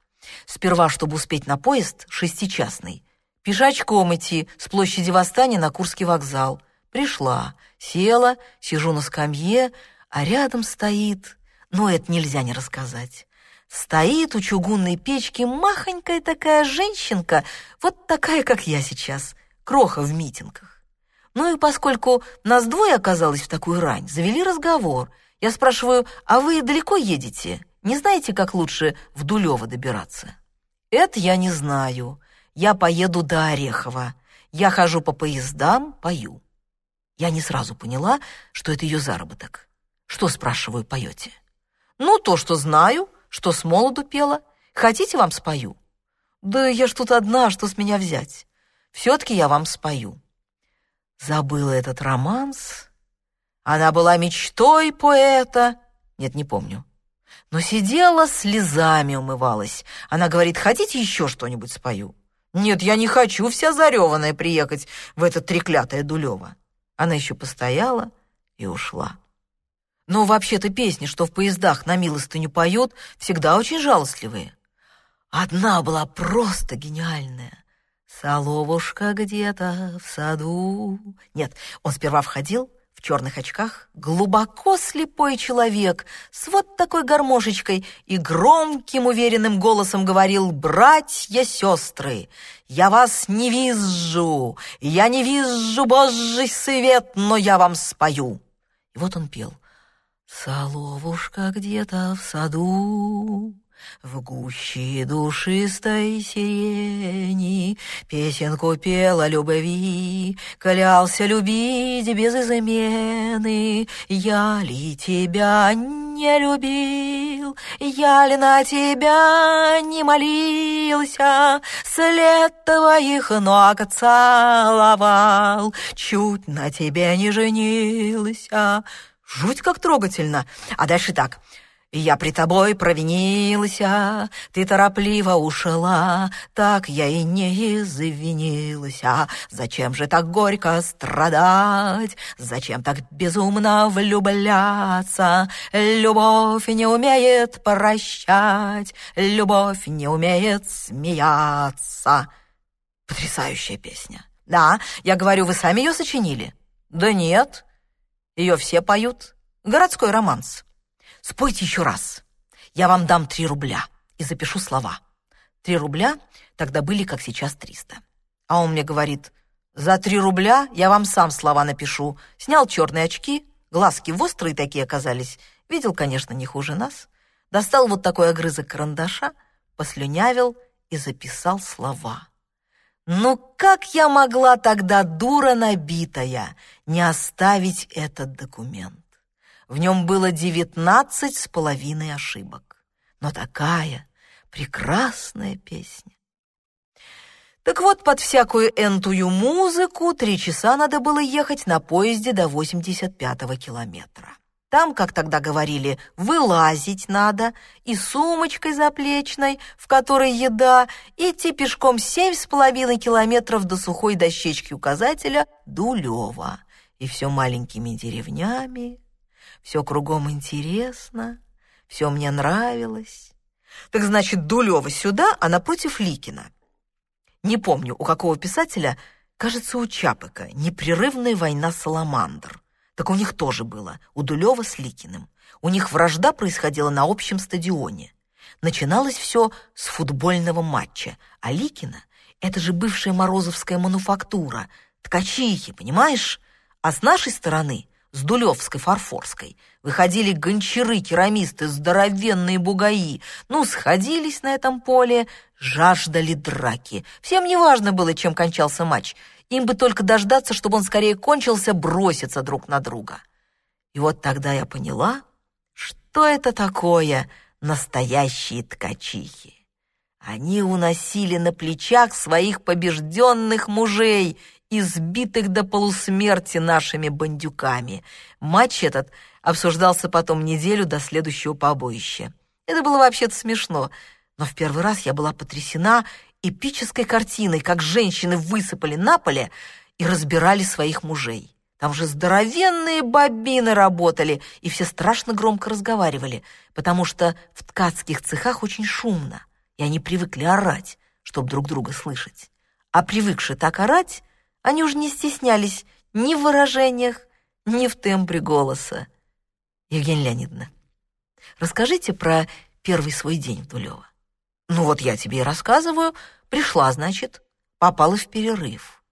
Сперва, чтобы успеть на поезд, шестичастный. Пешачком идти с площади Восстания на Курский вокзал. Пришла, села, сижу на скамье, а рядом стоит... Ну, это нельзя не рассказать. Стоит у чугунной печки махонькая такая женщинка, вот такая, как я сейчас, кроха в митингах. Ну и поскольку нас двое оказалось в такую рань, завели разговор. Я спрашиваю, а вы далеко едете? Не знаете, как лучше в Дулево добираться? Это я не знаю. Я поеду до Орехова. Я хожу по поездам, пою. Я не сразу поняла, что это ее заработок. Что, спрашиваю, поете? Ну, то, что знаю, что с молоду пела. Хотите, вам спою? Да я ж тут одна, что с меня взять? Все-таки я вам спою. Забыла этот романс. Она была мечтой поэта. Нет, не помню. Но сидела, слезами умывалась. Она говорит, хотите еще что-нибудь спою? Нет, я не хочу вся зареванная приехать в это треклятое Дулево. Она еще постояла и ушла. Но вообще-то песни, что в поездах на милостыню поют, всегда очень жалостливые. Одна была просто гениальная. «Соловушка где-то в саду». Нет, он сперва входил в черных очках, глубоко слепой человек с вот такой гармошечкой и громким уверенным голосом говорил «Братья, сестры, я вас не вижу, я не вижу Божий свет, но я вам спою». И вот он пел «Соловушка где-то в саду, в гуще душистой сирени Песенку пела любви, Клялся любить без измены. Я ли тебя не любил, Я ли на тебя не молился, След твоих ног целовал, Чуть на тебе не женился. Жуть как трогательно. А дальше так — я при тобой провинилась, ты торопливо ушла, так я и не извинилась. Зачем же так горько страдать? Зачем так безумно влюбляться? Любовь не умеет прощать, любовь не умеет смеяться. Потрясающая песня. Да, я говорю, вы сами ее сочинили? Да нет, ее все поют. Городской романс. Спойте еще раз. Я вам дам три рубля и запишу слова. Три рубля тогда были, как сейчас, триста. А он мне говорит, за три рубля я вам сам слова напишу. Снял черные очки, глазки острые такие оказались. Видел, конечно, не хуже нас. Достал вот такой огрызок карандаша, послюнявил и записал слова. Ну как я могла тогда, дура набитая, не оставить этот документ? В нем было девятнадцать с половиной ошибок. Но такая прекрасная песня. Так вот, под всякую энтую музыку три часа надо было ехать на поезде до 85-го километра. Там, как тогда говорили, вылазить надо, и сумочкой заплечной, в которой еда, идти пешком семь с половиной километров до сухой дощечки указателя Дулева. И все маленькими деревнями, все кругом интересно, все мне нравилось. Так значит, Дулева сюда, а напротив Ликина. Не помню, у какого писателя, кажется, у Чапыка, «Непрерывная война Саламандр». Так у них тоже было, у Дулева с Ликиным. У них вражда происходила на общем стадионе. Начиналось все с футбольного матча, а Ликина — это же бывшая Морозовская мануфактура, ткачихи, понимаешь? А с нашей стороны с Дулевской Фарфорской. Выходили гончары, керамисты, здоровенные бугаи. Ну, сходились на этом поле, жаждали драки. Всем не важно было, чем кончался матч. Им бы только дождаться, чтобы он скорее кончился, броситься друг на друга. И вот тогда я поняла, что это такое настоящие ткачихи. Они уносили на плечах своих побежденных мужей избитых до полусмерти нашими бандюками. Матч этот обсуждался потом неделю до следующего побоища. Это было вообще-то смешно, но в первый раз я была потрясена эпической картиной, как женщины высыпали на поле и разбирали своих мужей. Там же здоровенные бобины работали, и все страшно громко разговаривали, потому что в ткацких цехах очень шумно, и они привыкли орать, чтобы друг друга слышать. А привыкши так орать, они уже не стеснялись ни в выражениях, ни в тембре голоса. Евгения Леонидовна, расскажите про первый свой день в Дулево. Ну вот я тебе и рассказываю. Пришла, значит, попала в перерыв.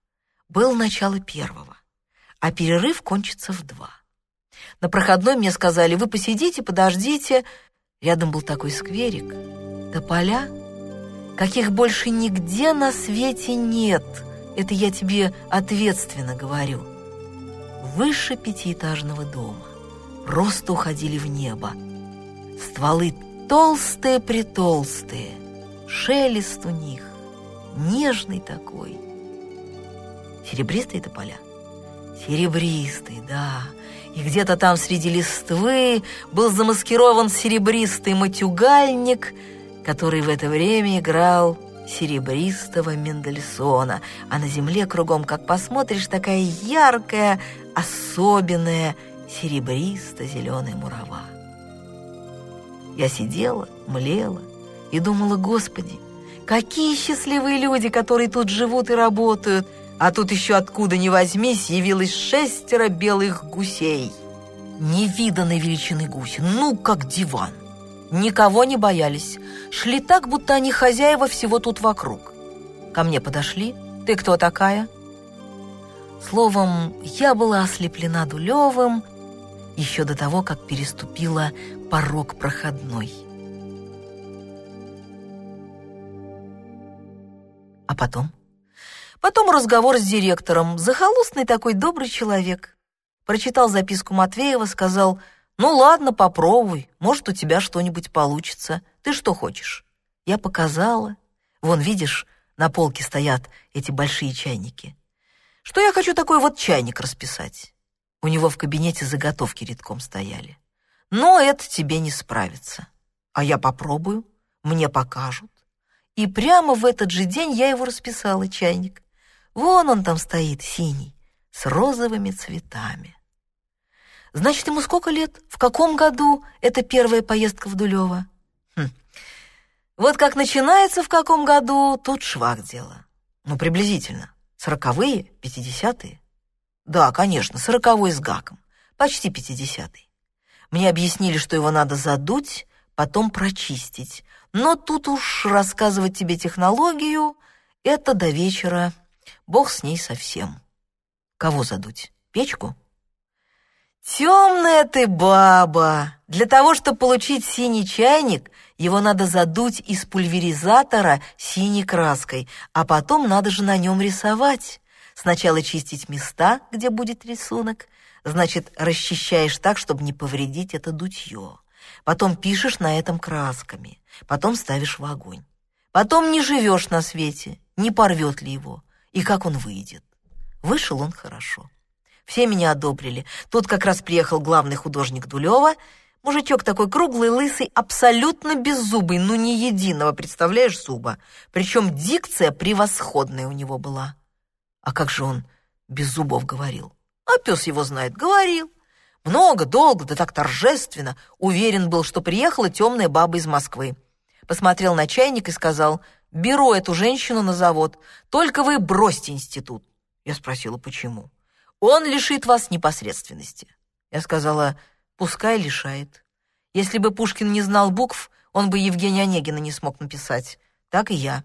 Был начало первого, а перерыв кончится в два. На проходной мне сказали, вы посидите, подождите. Рядом был такой скверик, тополя, каких больше нигде на свете нет — это я тебе ответственно говорю. Выше пятиэтажного дома просто уходили в небо. Стволы толстые-притолстые, шелест у них, нежный такой. Серебристые тополя? Серебристые, да. И где-то там среди листвы был замаскирован серебристый матюгальник, который в это время играл серебристого Мендельсона, а на земле кругом, как посмотришь, такая яркая, особенная серебристо-зеленая мурава. Я сидела, млела и думала, Господи, какие счастливые люди, которые тут живут и работают. А тут еще откуда ни возьмись явилось шестеро белых гусей. Невиданной величины гуси, ну, как диван. Никого не боялись. Шли так, будто они хозяева всего тут вокруг. Ко мне подошли. «Ты кто такая?» Словом, я была ослеплена Дулевым еще до того, как переступила порог проходной. А потом? Потом разговор с директором. Захолустный такой добрый человек. Прочитал записку Матвеева, сказал, «Ну ладно, попробуй, может, у тебя что-нибудь получится. Ты что хочешь?» Я показала. Вон, видишь, на полке стоят эти большие чайники. Что я хочу такой вот чайник расписать? У него в кабинете заготовки редком стояли. Но это тебе не справится. А я попробую, мне покажут. И прямо в этот же день я его расписала, чайник. Вон он там стоит, синий, с розовыми цветами. Значит, ему сколько лет? В каком году это первая поездка в Дулево? Хм. Вот как начинается в каком году, тут швах дело. Ну, приблизительно. Сороковые, пятидесятые? Да, конечно, сороковой с гаком. Почти пятидесятый. Мне объяснили, что его надо задуть, потом прочистить. Но тут уж рассказывать тебе технологию — это до вечера Бог с ней совсем. Кого задуть? Печку? Темная ты баба! Для того, чтобы получить синий чайник, его надо задуть из пульверизатора синей краской, а потом надо же на нем рисовать. Сначала чистить места, где будет рисунок, значит, расчищаешь так, чтобы не повредить это дутье. Потом пишешь на этом красками, потом ставишь в огонь. Потом не живешь на свете, не порвет ли его и как он выйдет. Вышел он хорошо. Все меня одобрили. Тут как раз приехал главный художник Дулева. Мужичок такой круглый, лысый, абсолютно беззубый, ну ни единого, представляешь, зуба. Причем дикция превосходная у него была. А как же он без зубов говорил? А пес его знает, говорил. Много, долго, да так торжественно. Уверен был, что приехала темная баба из Москвы. Посмотрел на чайник и сказал, Беру эту женщину на завод. Только вы бросьте институт. Я спросила, почему. Он лишит вас непосредственности. Я сказала, пускай лишает. Если бы Пушкин не знал букв, он бы Евгения Онегина не смог написать. Так и я.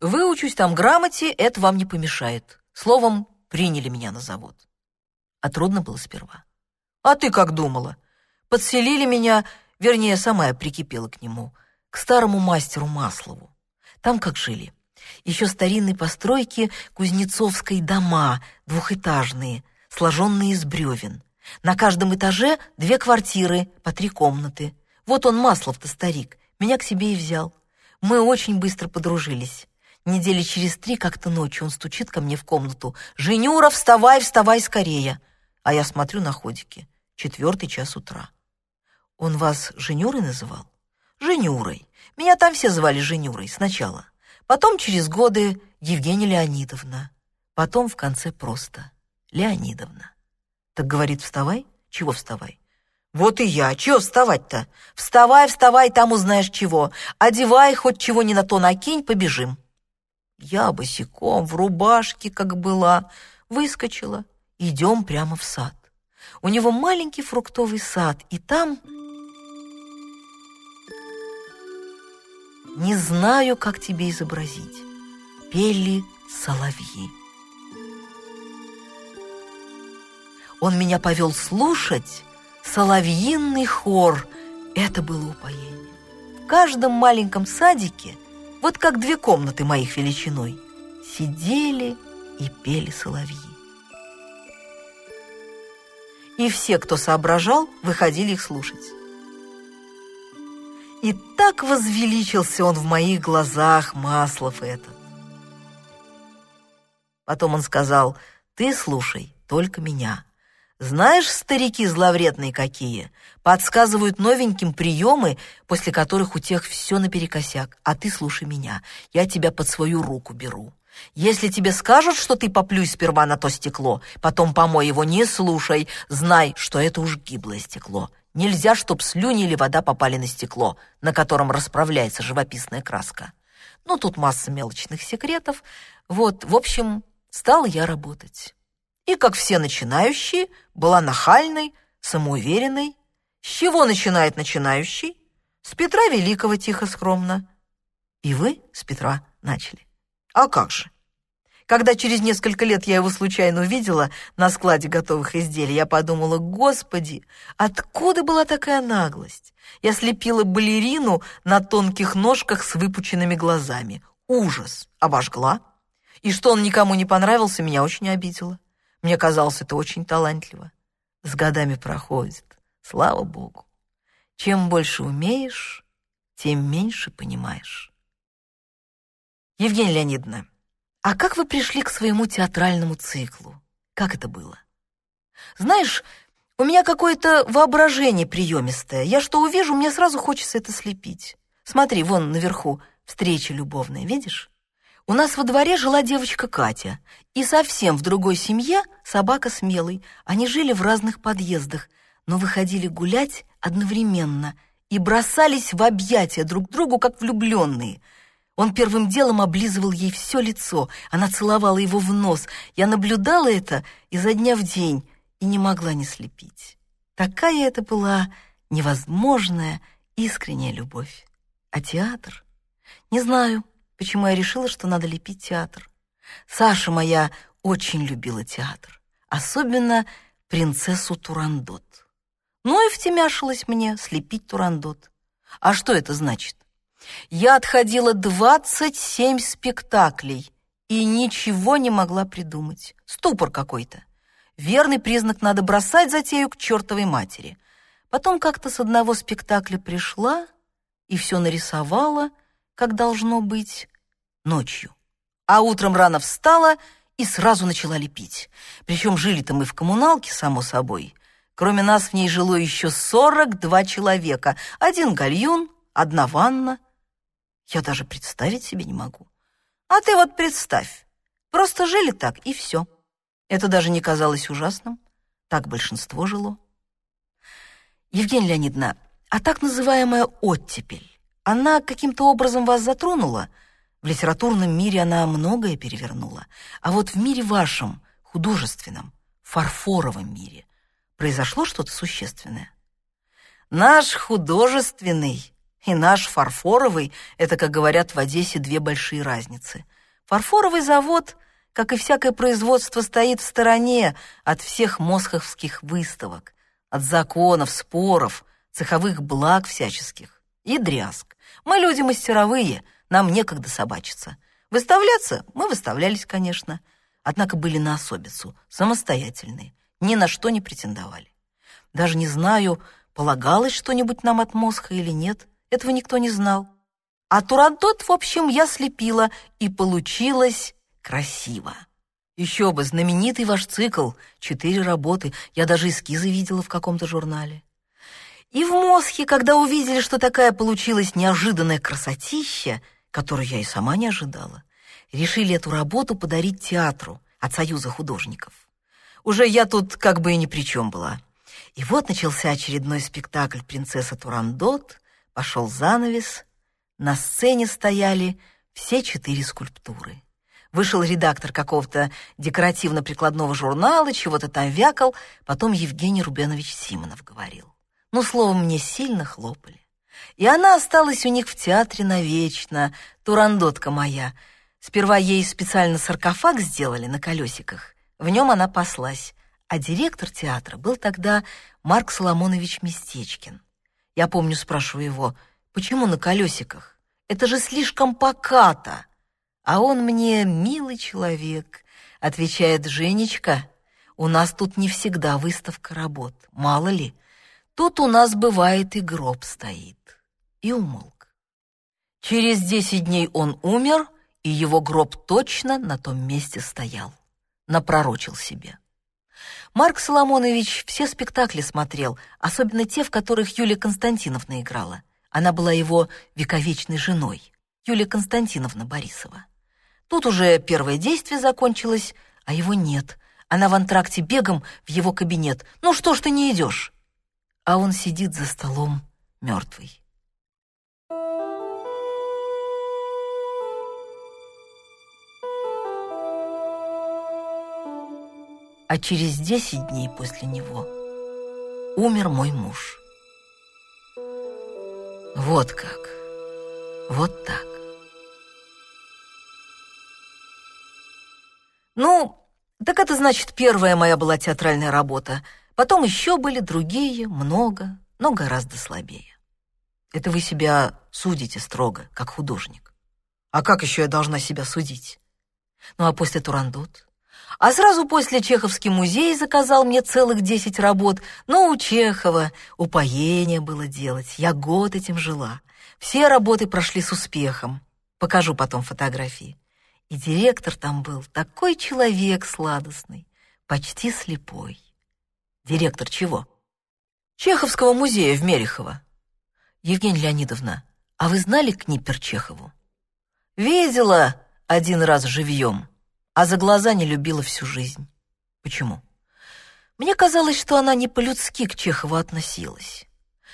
Выучусь там грамоте, это вам не помешает. Словом, приняли меня на завод. А трудно было сперва. А ты как думала? Подселили меня, вернее, сама я прикипела к нему, к старому мастеру Маслову. Там как жили. Еще старинные постройки Кузнецовской дома, двухэтажные, сложенные из бревен. На каждом этаже две квартиры, по три комнаты. Вот он, Маслов-то старик, меня к себе и взял. Мы очень быстро подружились. Недели через три, как-то ночью, он стучит ко мне в комнату. «Женюра, вставай, вставай скорее!» А я смотрю на ходики. Четвертый час утра. Он вас Женюрой называл? Женюрой. Меня там все звали Женюрой сначала. Потом через годы Евгения Леонидовна. Потом в конце просто Леонидовна. Так говорит, вставай? Чего вставай? Вот и я. Чего вставать-то? Вставай, вставай, там узнаешь чего. Одевай, хоть чего не на то накинь, побежим. Я босиком, в рубашке, как была, выскочила. Идем прямо в сад. У него маленький фруктовый сад, и там Не знаю, как тебе изобразить. Пели соловьи. Он меня повел слушать соловьиный хор. Это было упоение. В каждом маленьком садике, вот как две комнаты моих величиной, сидели и пели соловьи. И все, кто соображал, выходили их слушать. И так возвеличился он в моих глазах, Маслов этот. Потом он сказал, ты слушай только меня. Знаешь, старики зловредные какие, подсказывают новеньким приемы, после которых у тех все наперекосяк, а ты слушай меня, я тебя под свою руку беру. Если тебе скажут, что ты поплюй сперва на то стекло, потом помой его, не слушай, знай, что это уж гиблое стекло. Нельзя, чтоб слюни или вода попали на стекло, на котором расправляется живописная краска. Ну, тут масса мелочных секретов. Вот, в общем, стала я работать. И, как все начинающие, была нахальной, самоуверенной. С чего начинает начинающий? С Петра Великого тихо, скромно. И вы с Петра начали. А как же? Когда через несколько лет я его случайно увидела на складе готовых изделий, я подумала, господи, откуда была такая наглость? Я слепила балерину на тонких ножках с выпученными глазами. Ужас! Обожгла. И что он никому не понравился, меня очень обидело. Мне казалось, это очень талантливо. С годами проходит, слава богу. Чем больше умеешь, тем меньше понимаешь. Евгения Леонидовна, а как вы пришли к своему театральному циклу? Как это было? Знаешь, у меня какое-то воображение приемистое. Я что увижу, мне сразу хочется это слепить. Смотри, вон наверху встреча любовная, видишь? У нас во дворе жила девочка Катя, и совсем в другой семье собака смелый. Они жили в разных подъездах, но выходили гулять одновременно и бросались в объятия друг другу, как влюбленные — он первым делом облизывал ей все лицо, она целовала его в нос. Я наблюдала это изо дня в день и не могла не слепить. Такая это была невозможная, искренняя любовь. А театр? Не знаю, почему я решила, что надо лепить театр. Саша моя очень любила театр, особенно принцессу Турандот. Ну и втемяшилась мне слепить Турандот. А что это значит? Я отходила 27 спектаклей и ничего не могла придумать. Ступор какой-то. Верный признак надо бросать затею к чертовой матери. Потом как-то с одного спектакля пришла и все нарисовала, как должно быть, ночью. А утром рано встала и сразу начала лепить. Причем жили-то мы в коммуналке, само собой. Кроме нас в ней жило еще 42 человека. Один гальюн, одна ванна — я даже представить себе не могу. А ты вот представь. Просто жили так, и все. Это даже не казалось ужасным. Так большинство жило. Евгения Леонидовна, а так называемая оттепель, она каким-то образом вас затронула? В литературном мире она многое перевернула. А вот в мире вашем, художественном, фарфоровом мире, произошло что-то существенное? Наш художественный и наш фарфоровый — это, как говорят в Одессе, две большие разницы. Фарфоровый завод, как и всякое производство, стоит в стороне от всех московских выставок, от законов, споров, цеховых благ всяческих и дрязг. Мы люди мастеровые, нам некогда собачиться. Выставляться мы выставлялись, конечно, однако были на особицу, самостоятельные, ни на что не претендовали. Даже не знаю, полагалось что-нибудь нам от Мосха или нет. Этого никто не знал. А Турандот, в общем, я слепила, и получилось красиво. Еще бы, знаменитый ваш цикл, четыре работы, я даже эскизы видела в каком-то журнале. И в Мосхе, когда увидели, что такая получилась неожиданная красотища, которую я и сама не ожидала, решили эту работу подарить театру от Союза художников. Уже я тут как бы и ни при чем была. И вот начался очередной спектакль «Принцесса Турандот», Пошел занавес, на сцене стояли все четыре скульптуры. Вышел редактор какого-то декоративно-прикладного журнала, чего-то там вякал, потом Евгений Рубенович Симонов говорил. Ну, словом, мне сильно хлопали. И она осталась у них в театре навечно, турандотка моя. Сперва ей специально саркофаг сделали на колесиках, в нем она паслась, а директор театра был тогда Марк Соломонович Местечкин. Я помню, спрашиваю его, почему на колесиках? Это же слишком покато. А он мне, милый человек, отвечает Женечка, у нас тут не всегда выставка работ, мало ли. Тут у нас бывает и гроб стоит. И умолк. Через десять дней он умер, и его гроб точно на том месте стоял. Напророчил себе. Марк Соломонович все спектакли смотрел, особенно те, в которых Юлия Константиновна играла. Она была его вековечной женой, Юлия Константиновна Борисова. Тут уже первое действие закончилось, а его нет. Она в антракте бегом в его кабинет. «Ну что ж ты не идешь?» А он сидит за столом мертвый. А через десять дней после него умер мой муж. Вот как. Вот так. Ну, так это значит, первая моя была театральная работа. Потом еще были другие, много, но гораздо слабее. Это вы себя судите строго, как художник. А как еще я должна себя судить? Ну, а после Турандот? А сразу после Чеховский музей заказал мне целых десять работ. Но у Чехова упоение было делать. Я год этим жила. Все работы прошли с успехом. Покажу потом фотографии. И директор там был такой человек сладостный, почти слепой. Директор чего? Чеховского музея в Мерехово. Евгения Леонидовна, а вы знали Книпер Чехову? Видела один раз живьем, а за глаза не любила всю жизнь. Почему? Мне казалось, что она не по-людски к Чехову относилась.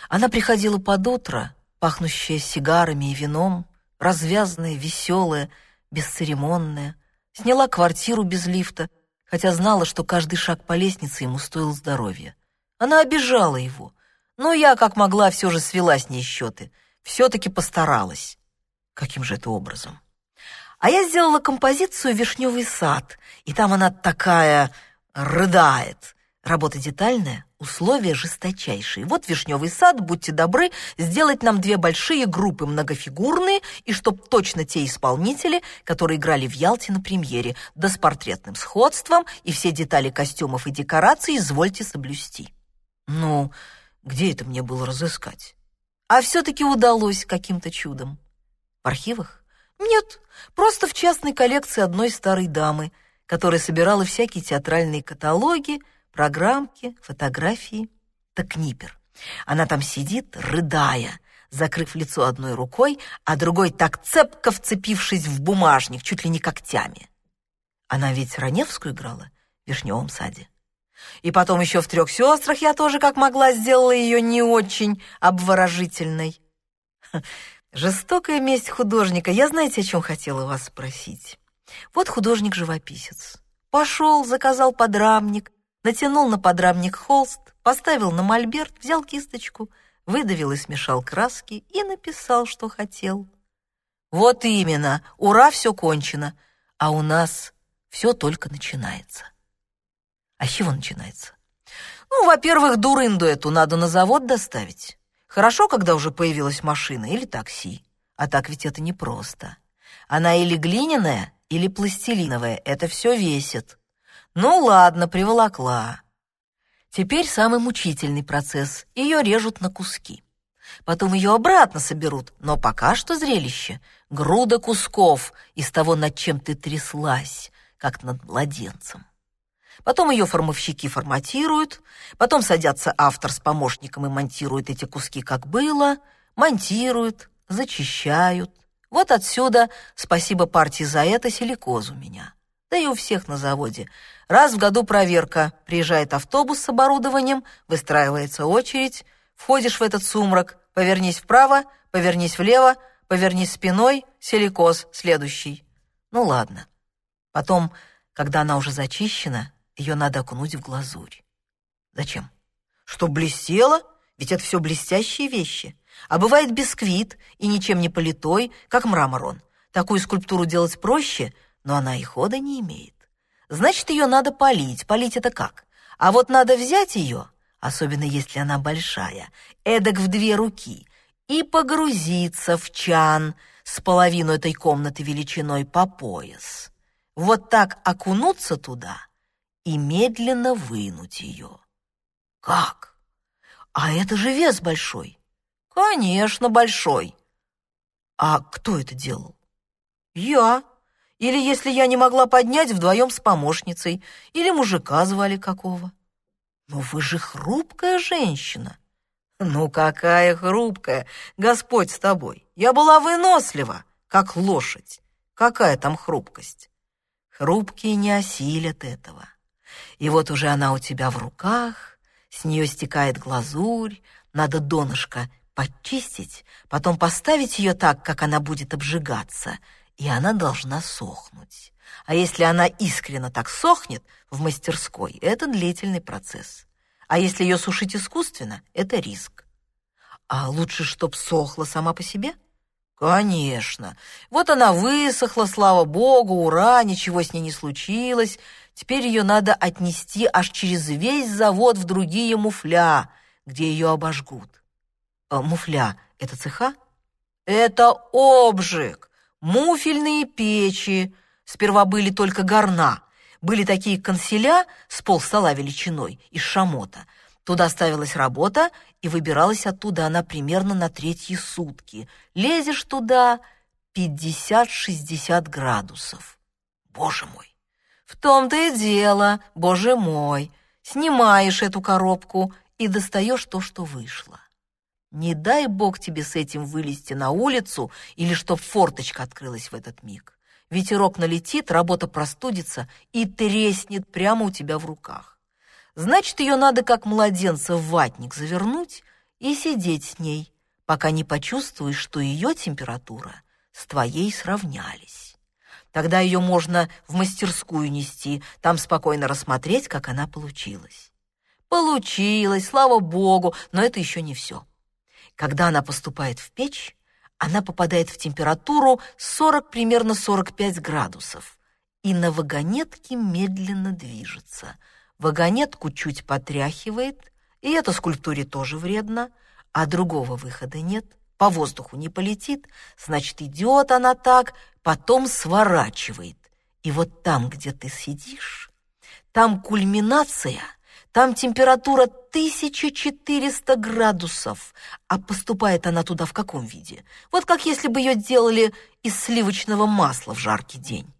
Она приходила под утро, пахнущая сигарами и вином, развязанная, веселая, бесцеремонная, сняла квартиру без лифта, хотя знала, что каждый шаг по лестнице ему стоил здоровья. Она обижала его, но я, как могла, все же свела с ней счеты, все-таки постаралась. Каким же это образом? А я сделала композицию «Вишневый сад», и там она такая рыдает. Работа детальная, условия жесточайшие. Вот вишневый сад, будьте добры, сделать нам две большие группы многофигурные, и чтоб точно те исполнители, которые играли в Ялте на премьере, да с портретным сходством, и все детали костюмов и декораций извольте соблюсти. Ну, где это мне было разыскать? А все-таки удалось каким-то чудом. В архивах? Нет, просто в частной коллекции одной старой дамы, которая собирала всякие театральные каталоги, программки, фотографии. Так Нипер. Она там сидит, рыдая, закрыв лицо одной рукой, а другой так цепко вцепившись в бумажник, чуть ли не когтями. Она ведь Раневскую играла в «Вишневом саде». И потом еще в «Трех сестрах» я тоже, как могла, сделала ее не очень обворожительной. Жестокая месть художника. Я знаете, о чем хотела вас спросить? Вот художник-живописец. Пошел, заказал подрамник, натянул на подрамник холст, поставил на мольберт, взял кисточку, выдавил и смешал краски и написал, что хотел. Вот именно, ура, все кончено, а у нас все только начинается. А чего начинается? Ну, во-первых, дурынду эту надо на завод доставить. Хорошо, когда уже появилась машина или такси. А так ведь это непросто. Она или глиняная, или пластилиновая. Это все весит. Ну ладно, приволокла. Теперь самый мучительный процесс. Ее режут на куски. Потом ее обратно соберут, но пока что зрелище. Груда кусков из того, над чем ты тряслась, как над младенцем. Потом ее формовщики форматируют, потом садятся автор с помощником и монтируют эти куски, как было, монтируют, зачищают. Вот отсюда спасибо партии за это силикоз у меня. Да и у всех на заводе. Раз в году проверка. Приезжает автобус с оборудованием, выстраивается очередь, входишь в этот сумрак, повернись вправо, повернись влево, повернись спиной, силикоз следующий. Ну ладно. Потом, когда она уже зачищена, ее надо окунуть в глазурь. Зачем? Чтоб блестело? Ведь это все блестящие вещи. А бывает бисквит и ничем не политой, как мрамор он. Такую скульптуру делать проще, но она и хода не имеет. Значит, ее надо полить. Полить это как? А вот надо взять ее, особенно если она большая, эдак в две руки, и погрузиться в чан с половину этой комнаты величиной по пояс. Вот так окунуться туда — и медленно вынуть ее. Как? А это же вес большой. Конечно, большой. А кто это делал? Я. Или, если я не могла поднять, вдвоем с помощницей. Или мужика звали какого. Но вы же хрупкая женщина. Ну, какая хрупкая, Господь с тобой. Я была вынослива, как лошадь. Какая там хрупкость? Хрупкие не осилят этого. И вот уже она у тебя в руках, с нее стекает глазурь, надо донышко почистить, потом поставить ее так, как она будет обжигаться, и она должна сохнуть. А если она искренно так сохнет в мастерской, это длительный процесс. А если ее сушить искусственно, это риск. А лучше, чтоб сохла сама по себе? Конечно. Вот она высохла, слава богу, ура, ничего с ней не случилось. Теперь ее надо отнести аж через весь завод в другие муфля, где ее обожгут. А, муфля — это цеха? Это обжиг, муфельные печи. Сперва были только горна. Были такие конселя с полстола величиной из шамота. Туда ставилась работа, и выбиралась оттуда она примерно на третьи сутки. Лезешь туда 50-60 градусов. Боже мой! В том-то и дело, боже мой! Снимаешь эту коробку и достаешь то, что вышло. Не дай бог тебе с этим вылезти на улицу или чтоб форточка открылась в этот миг. Ветерок налетит, работа простудится и треснет прямо у тебя в руках. Значит, ее надо как младенца в ватник завернуть и сидеть с ней, пока не почувствуешь, что ее температура с твоей сравнялись. Тогда ее можно в мастерскую нести, там спокойно рассмотреть, как она получилась. Получилось, слава богу, но это еще не все. Когда она поступает в печь, она попадает в температуру 40, примерно 45 градусов, и на вагонетке медленно движется. Вагонетку чуть потряхивает, и это скульптуре тоже вредно, а другого выхода нет. По воздуху не полетит, значит, идет она так, потом сворачивает. И вот там, где ты сидишь, там кульминация — там температура 1400 градусов, а поступает она туда в каком виде? Вот как если бы ее делали из сливочного масла в жаркий день.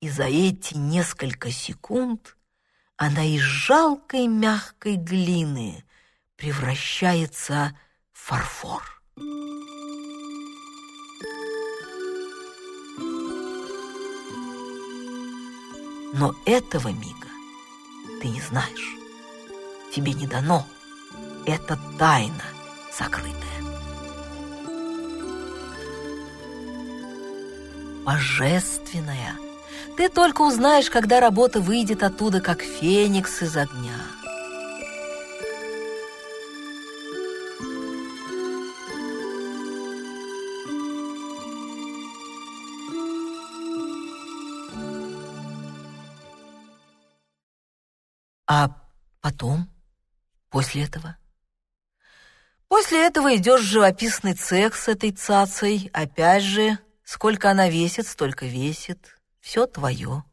И за эти несколько секунд она из жалкой мягкой глины превращается в фарфор. Но этого мига ты не знаешь тебе не дано. Это тайна сокрытая. Божественная. Ты только узнаешь, когда работа выйдет оттуда, как феникс из огня. А потом После этого? После этого идешь в живописный цех с этой цацей. Опять же, сколько она весит, столько весит. Все твое.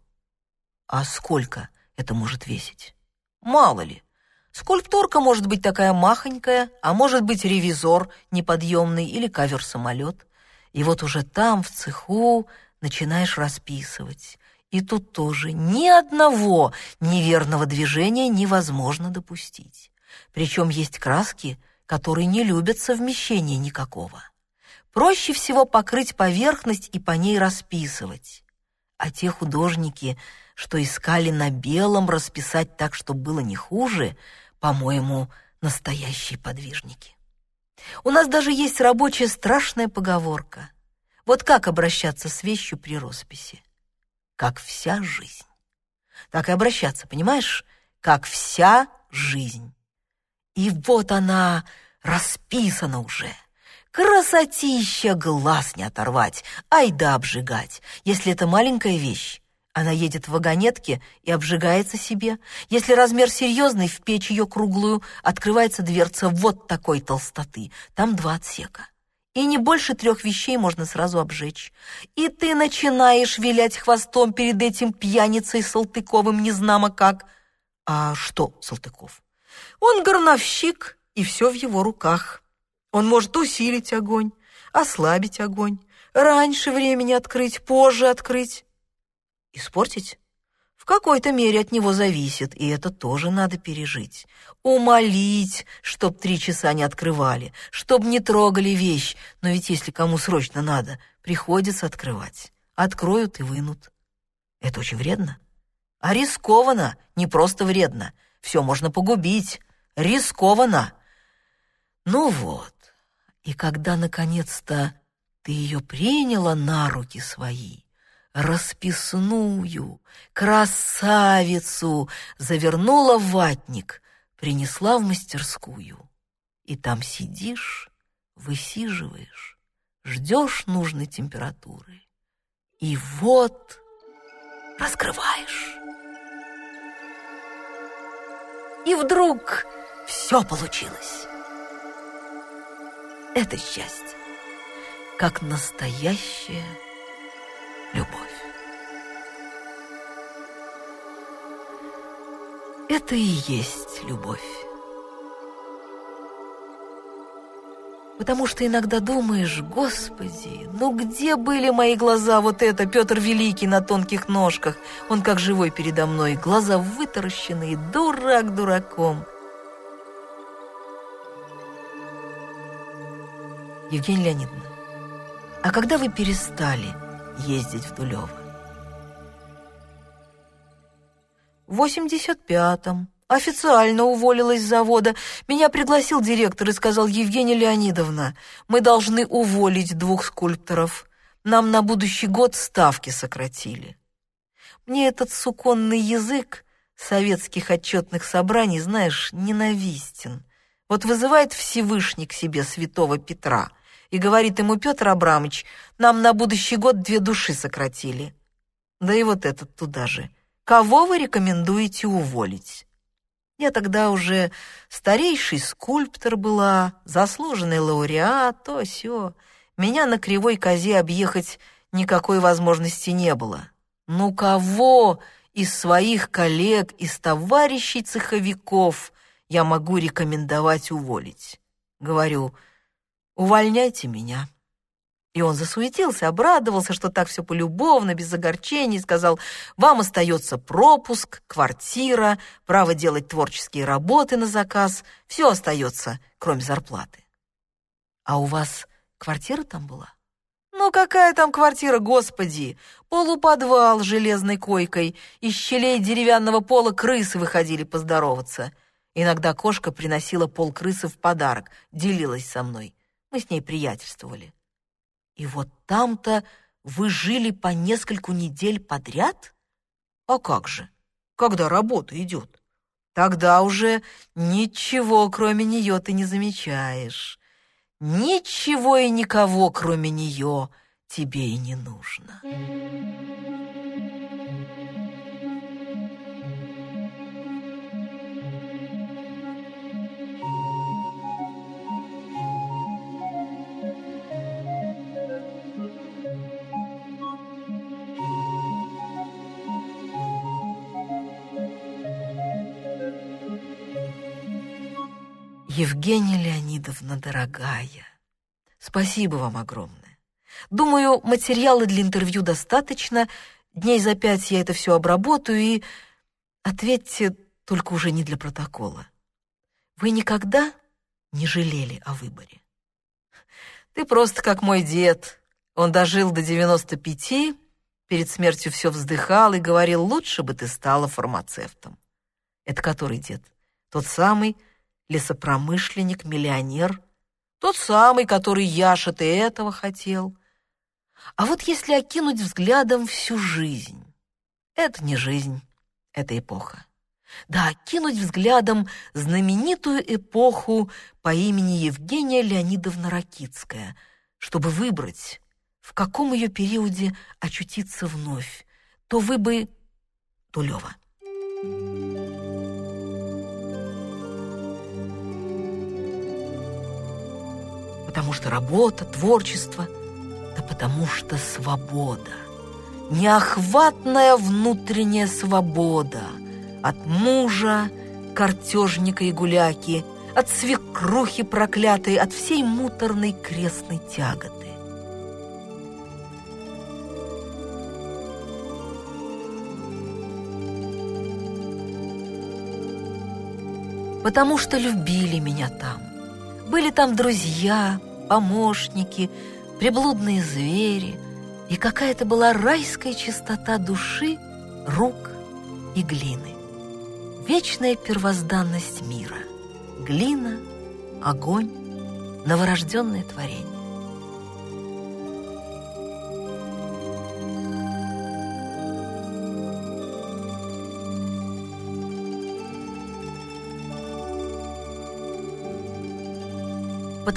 А сколько это может весить? Мало ли. Скульптурка может быть такая махонькая, а может быть ревизор неподъемный или кавер-самолет. И вот уже там, в цеху, начинаешь расписывать. И тут тоже ни одного неверного движения невозможно допустить. Причем есть краски, которые не любят совмещения никакого. Проще всего покрыть поверхность и по ней расписывать. А те художники, что искали на белом расписать так, чтобы было не хуже, по-моему, настоящие подвижники. У нас даже есть рабочая страшная поговорка. Вот как обращаться с вещью при росписи? Как вся жизнь. Так и обращаться, понимаешь? Как вся жизнь. И вот она расписана уже. Красотища глаз не оторвать, ай да обжигать. Если это маленькая вещь, она едет в вагонетке и обжигается себе. Если размер серьезный, в печь ее круглую открывается дверца вот такой толстоты. Там два отсека. И не больше трех вещей можно сразу обжечь. И ты начинаешь вилять хвостом перед этим пьяницей Салтыковым незнамо как. А что Салтыков? Он горновщик, и все в его руках. Он может усилить огонь, ослабить огонь, раньше времени открыть, позже открыть. Испортить? Какой-то мере от него зависит, и это тоже надо пережить. Умолить, чтоб три часа не открывали, чтоб не трогали вещь, но ведь если кому срочно надо, приходится открывать. Откроют и вынут. Это очень вредно. А рискованно, не просто вредно. Все можно погубить рискованно. Ну вот, и когда наконец-то ты ее приняла на руки свои, расписную, красавицу завернула в ватник, принесла в мастерскую. И там сидишь, высиживаешь, ждешь нужной температуры. И вот раскрываешь. И вдруг все получилось. Это счастье, как настоящая любовь. Это и есть любовь. Потому что иногда думаешь, Господи, ну где были мои глаза, вот это, Петр Великий на тонких ножках, он как живой передо мной, глаза вытаращенные, дурак дураком. Евгения Леонидовна, а когда вы перестали ездить в Дулево? В 85-м. Официально уволилась с завода. Меня пригласил директор и сказал, Евгения Леонидовна, мы должны уволить двух скульпторов. Нам на будущий год ставки сократили. Мне этот суконный язык советских отчетных собраний, знаешь, ненавистен. Вот вызывает Всевышний к себе святого Петра и говорит ему, Петр Абрамович, нам на будущий год две души сократили. Да и вот этот туда же. Кого вы рекомендуете уволить? Я тогда уже старейший скульптор была, заслуженный лауреат, то все. Меня на кривой козе объехать никакой возможности не было. Ну кого из своих коллег, из товарищей цеховиков я могу рекомендовать уволить? Говорю, увольняйте меня. И он засуетился, обрадовался, что так все полюбовно, без огорчений, сказал, вам остается пропуск, квартира, право делать творческие работы на заказ, все остается, кроме зарплаты. А у вас квартира там была? Ну какая там квартира, господи! Полуподвал с железной койкой, из щелей деревянного пола крысы выходили поздороваться. Иногда кошка приносила пол крысы в подарок, делилась со мной. Мы с ней приятельствовали. И вот там-то вы жили по нескольку недель подряд? А как же, когда работа идет? Тогда уже ничего, кроме нее, ты не замечаешь. Ничего и никого, кроме нее, тебе и не нужно. Евгения Леонидовна, дорогая, спасибо вам огромное. Думаю, материала для интервью достаточно. Дней за пять я это все обработаю и... Ответьте, только уже не для протокола. Вы никогда не жалели о выборе? Ты просто как мой дед. Он дожил до 95, перед смертью все вздыхал и говорил, лучше бы ты стала фармацевтом. Это который дед? Тот самый, лесопромышленник, миллионер, тот самый, который Яша-то этого хотел. А вот если окинуть взглядом всю жизнь, это не жизнь, это эпоха. Да, окинуть взглядом знаменитую эпоху по имени Евгения Леонидовна Ракицкая, чтобы выбрать, в каком ее периоде очутиться вновь, то вы бы Тулева. Потому что работа, творчество, да потому что свобода, неохватная внутренняя свобода от мужа, картежника и гуляки, от свекрухи проклятой, от всей муторной крестной тяготы. Потому что любили меня там, были там друзья, помощники, приблудные звери, и какая-то была райская чистота души, рук и глины. Вечная первозданность мира. Глина, огонь, новорожденное творение.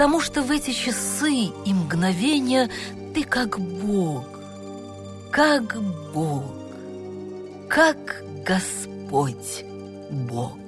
Потому что в эти часы и мгновения ты как Бог, как Бог, как Господь Бог.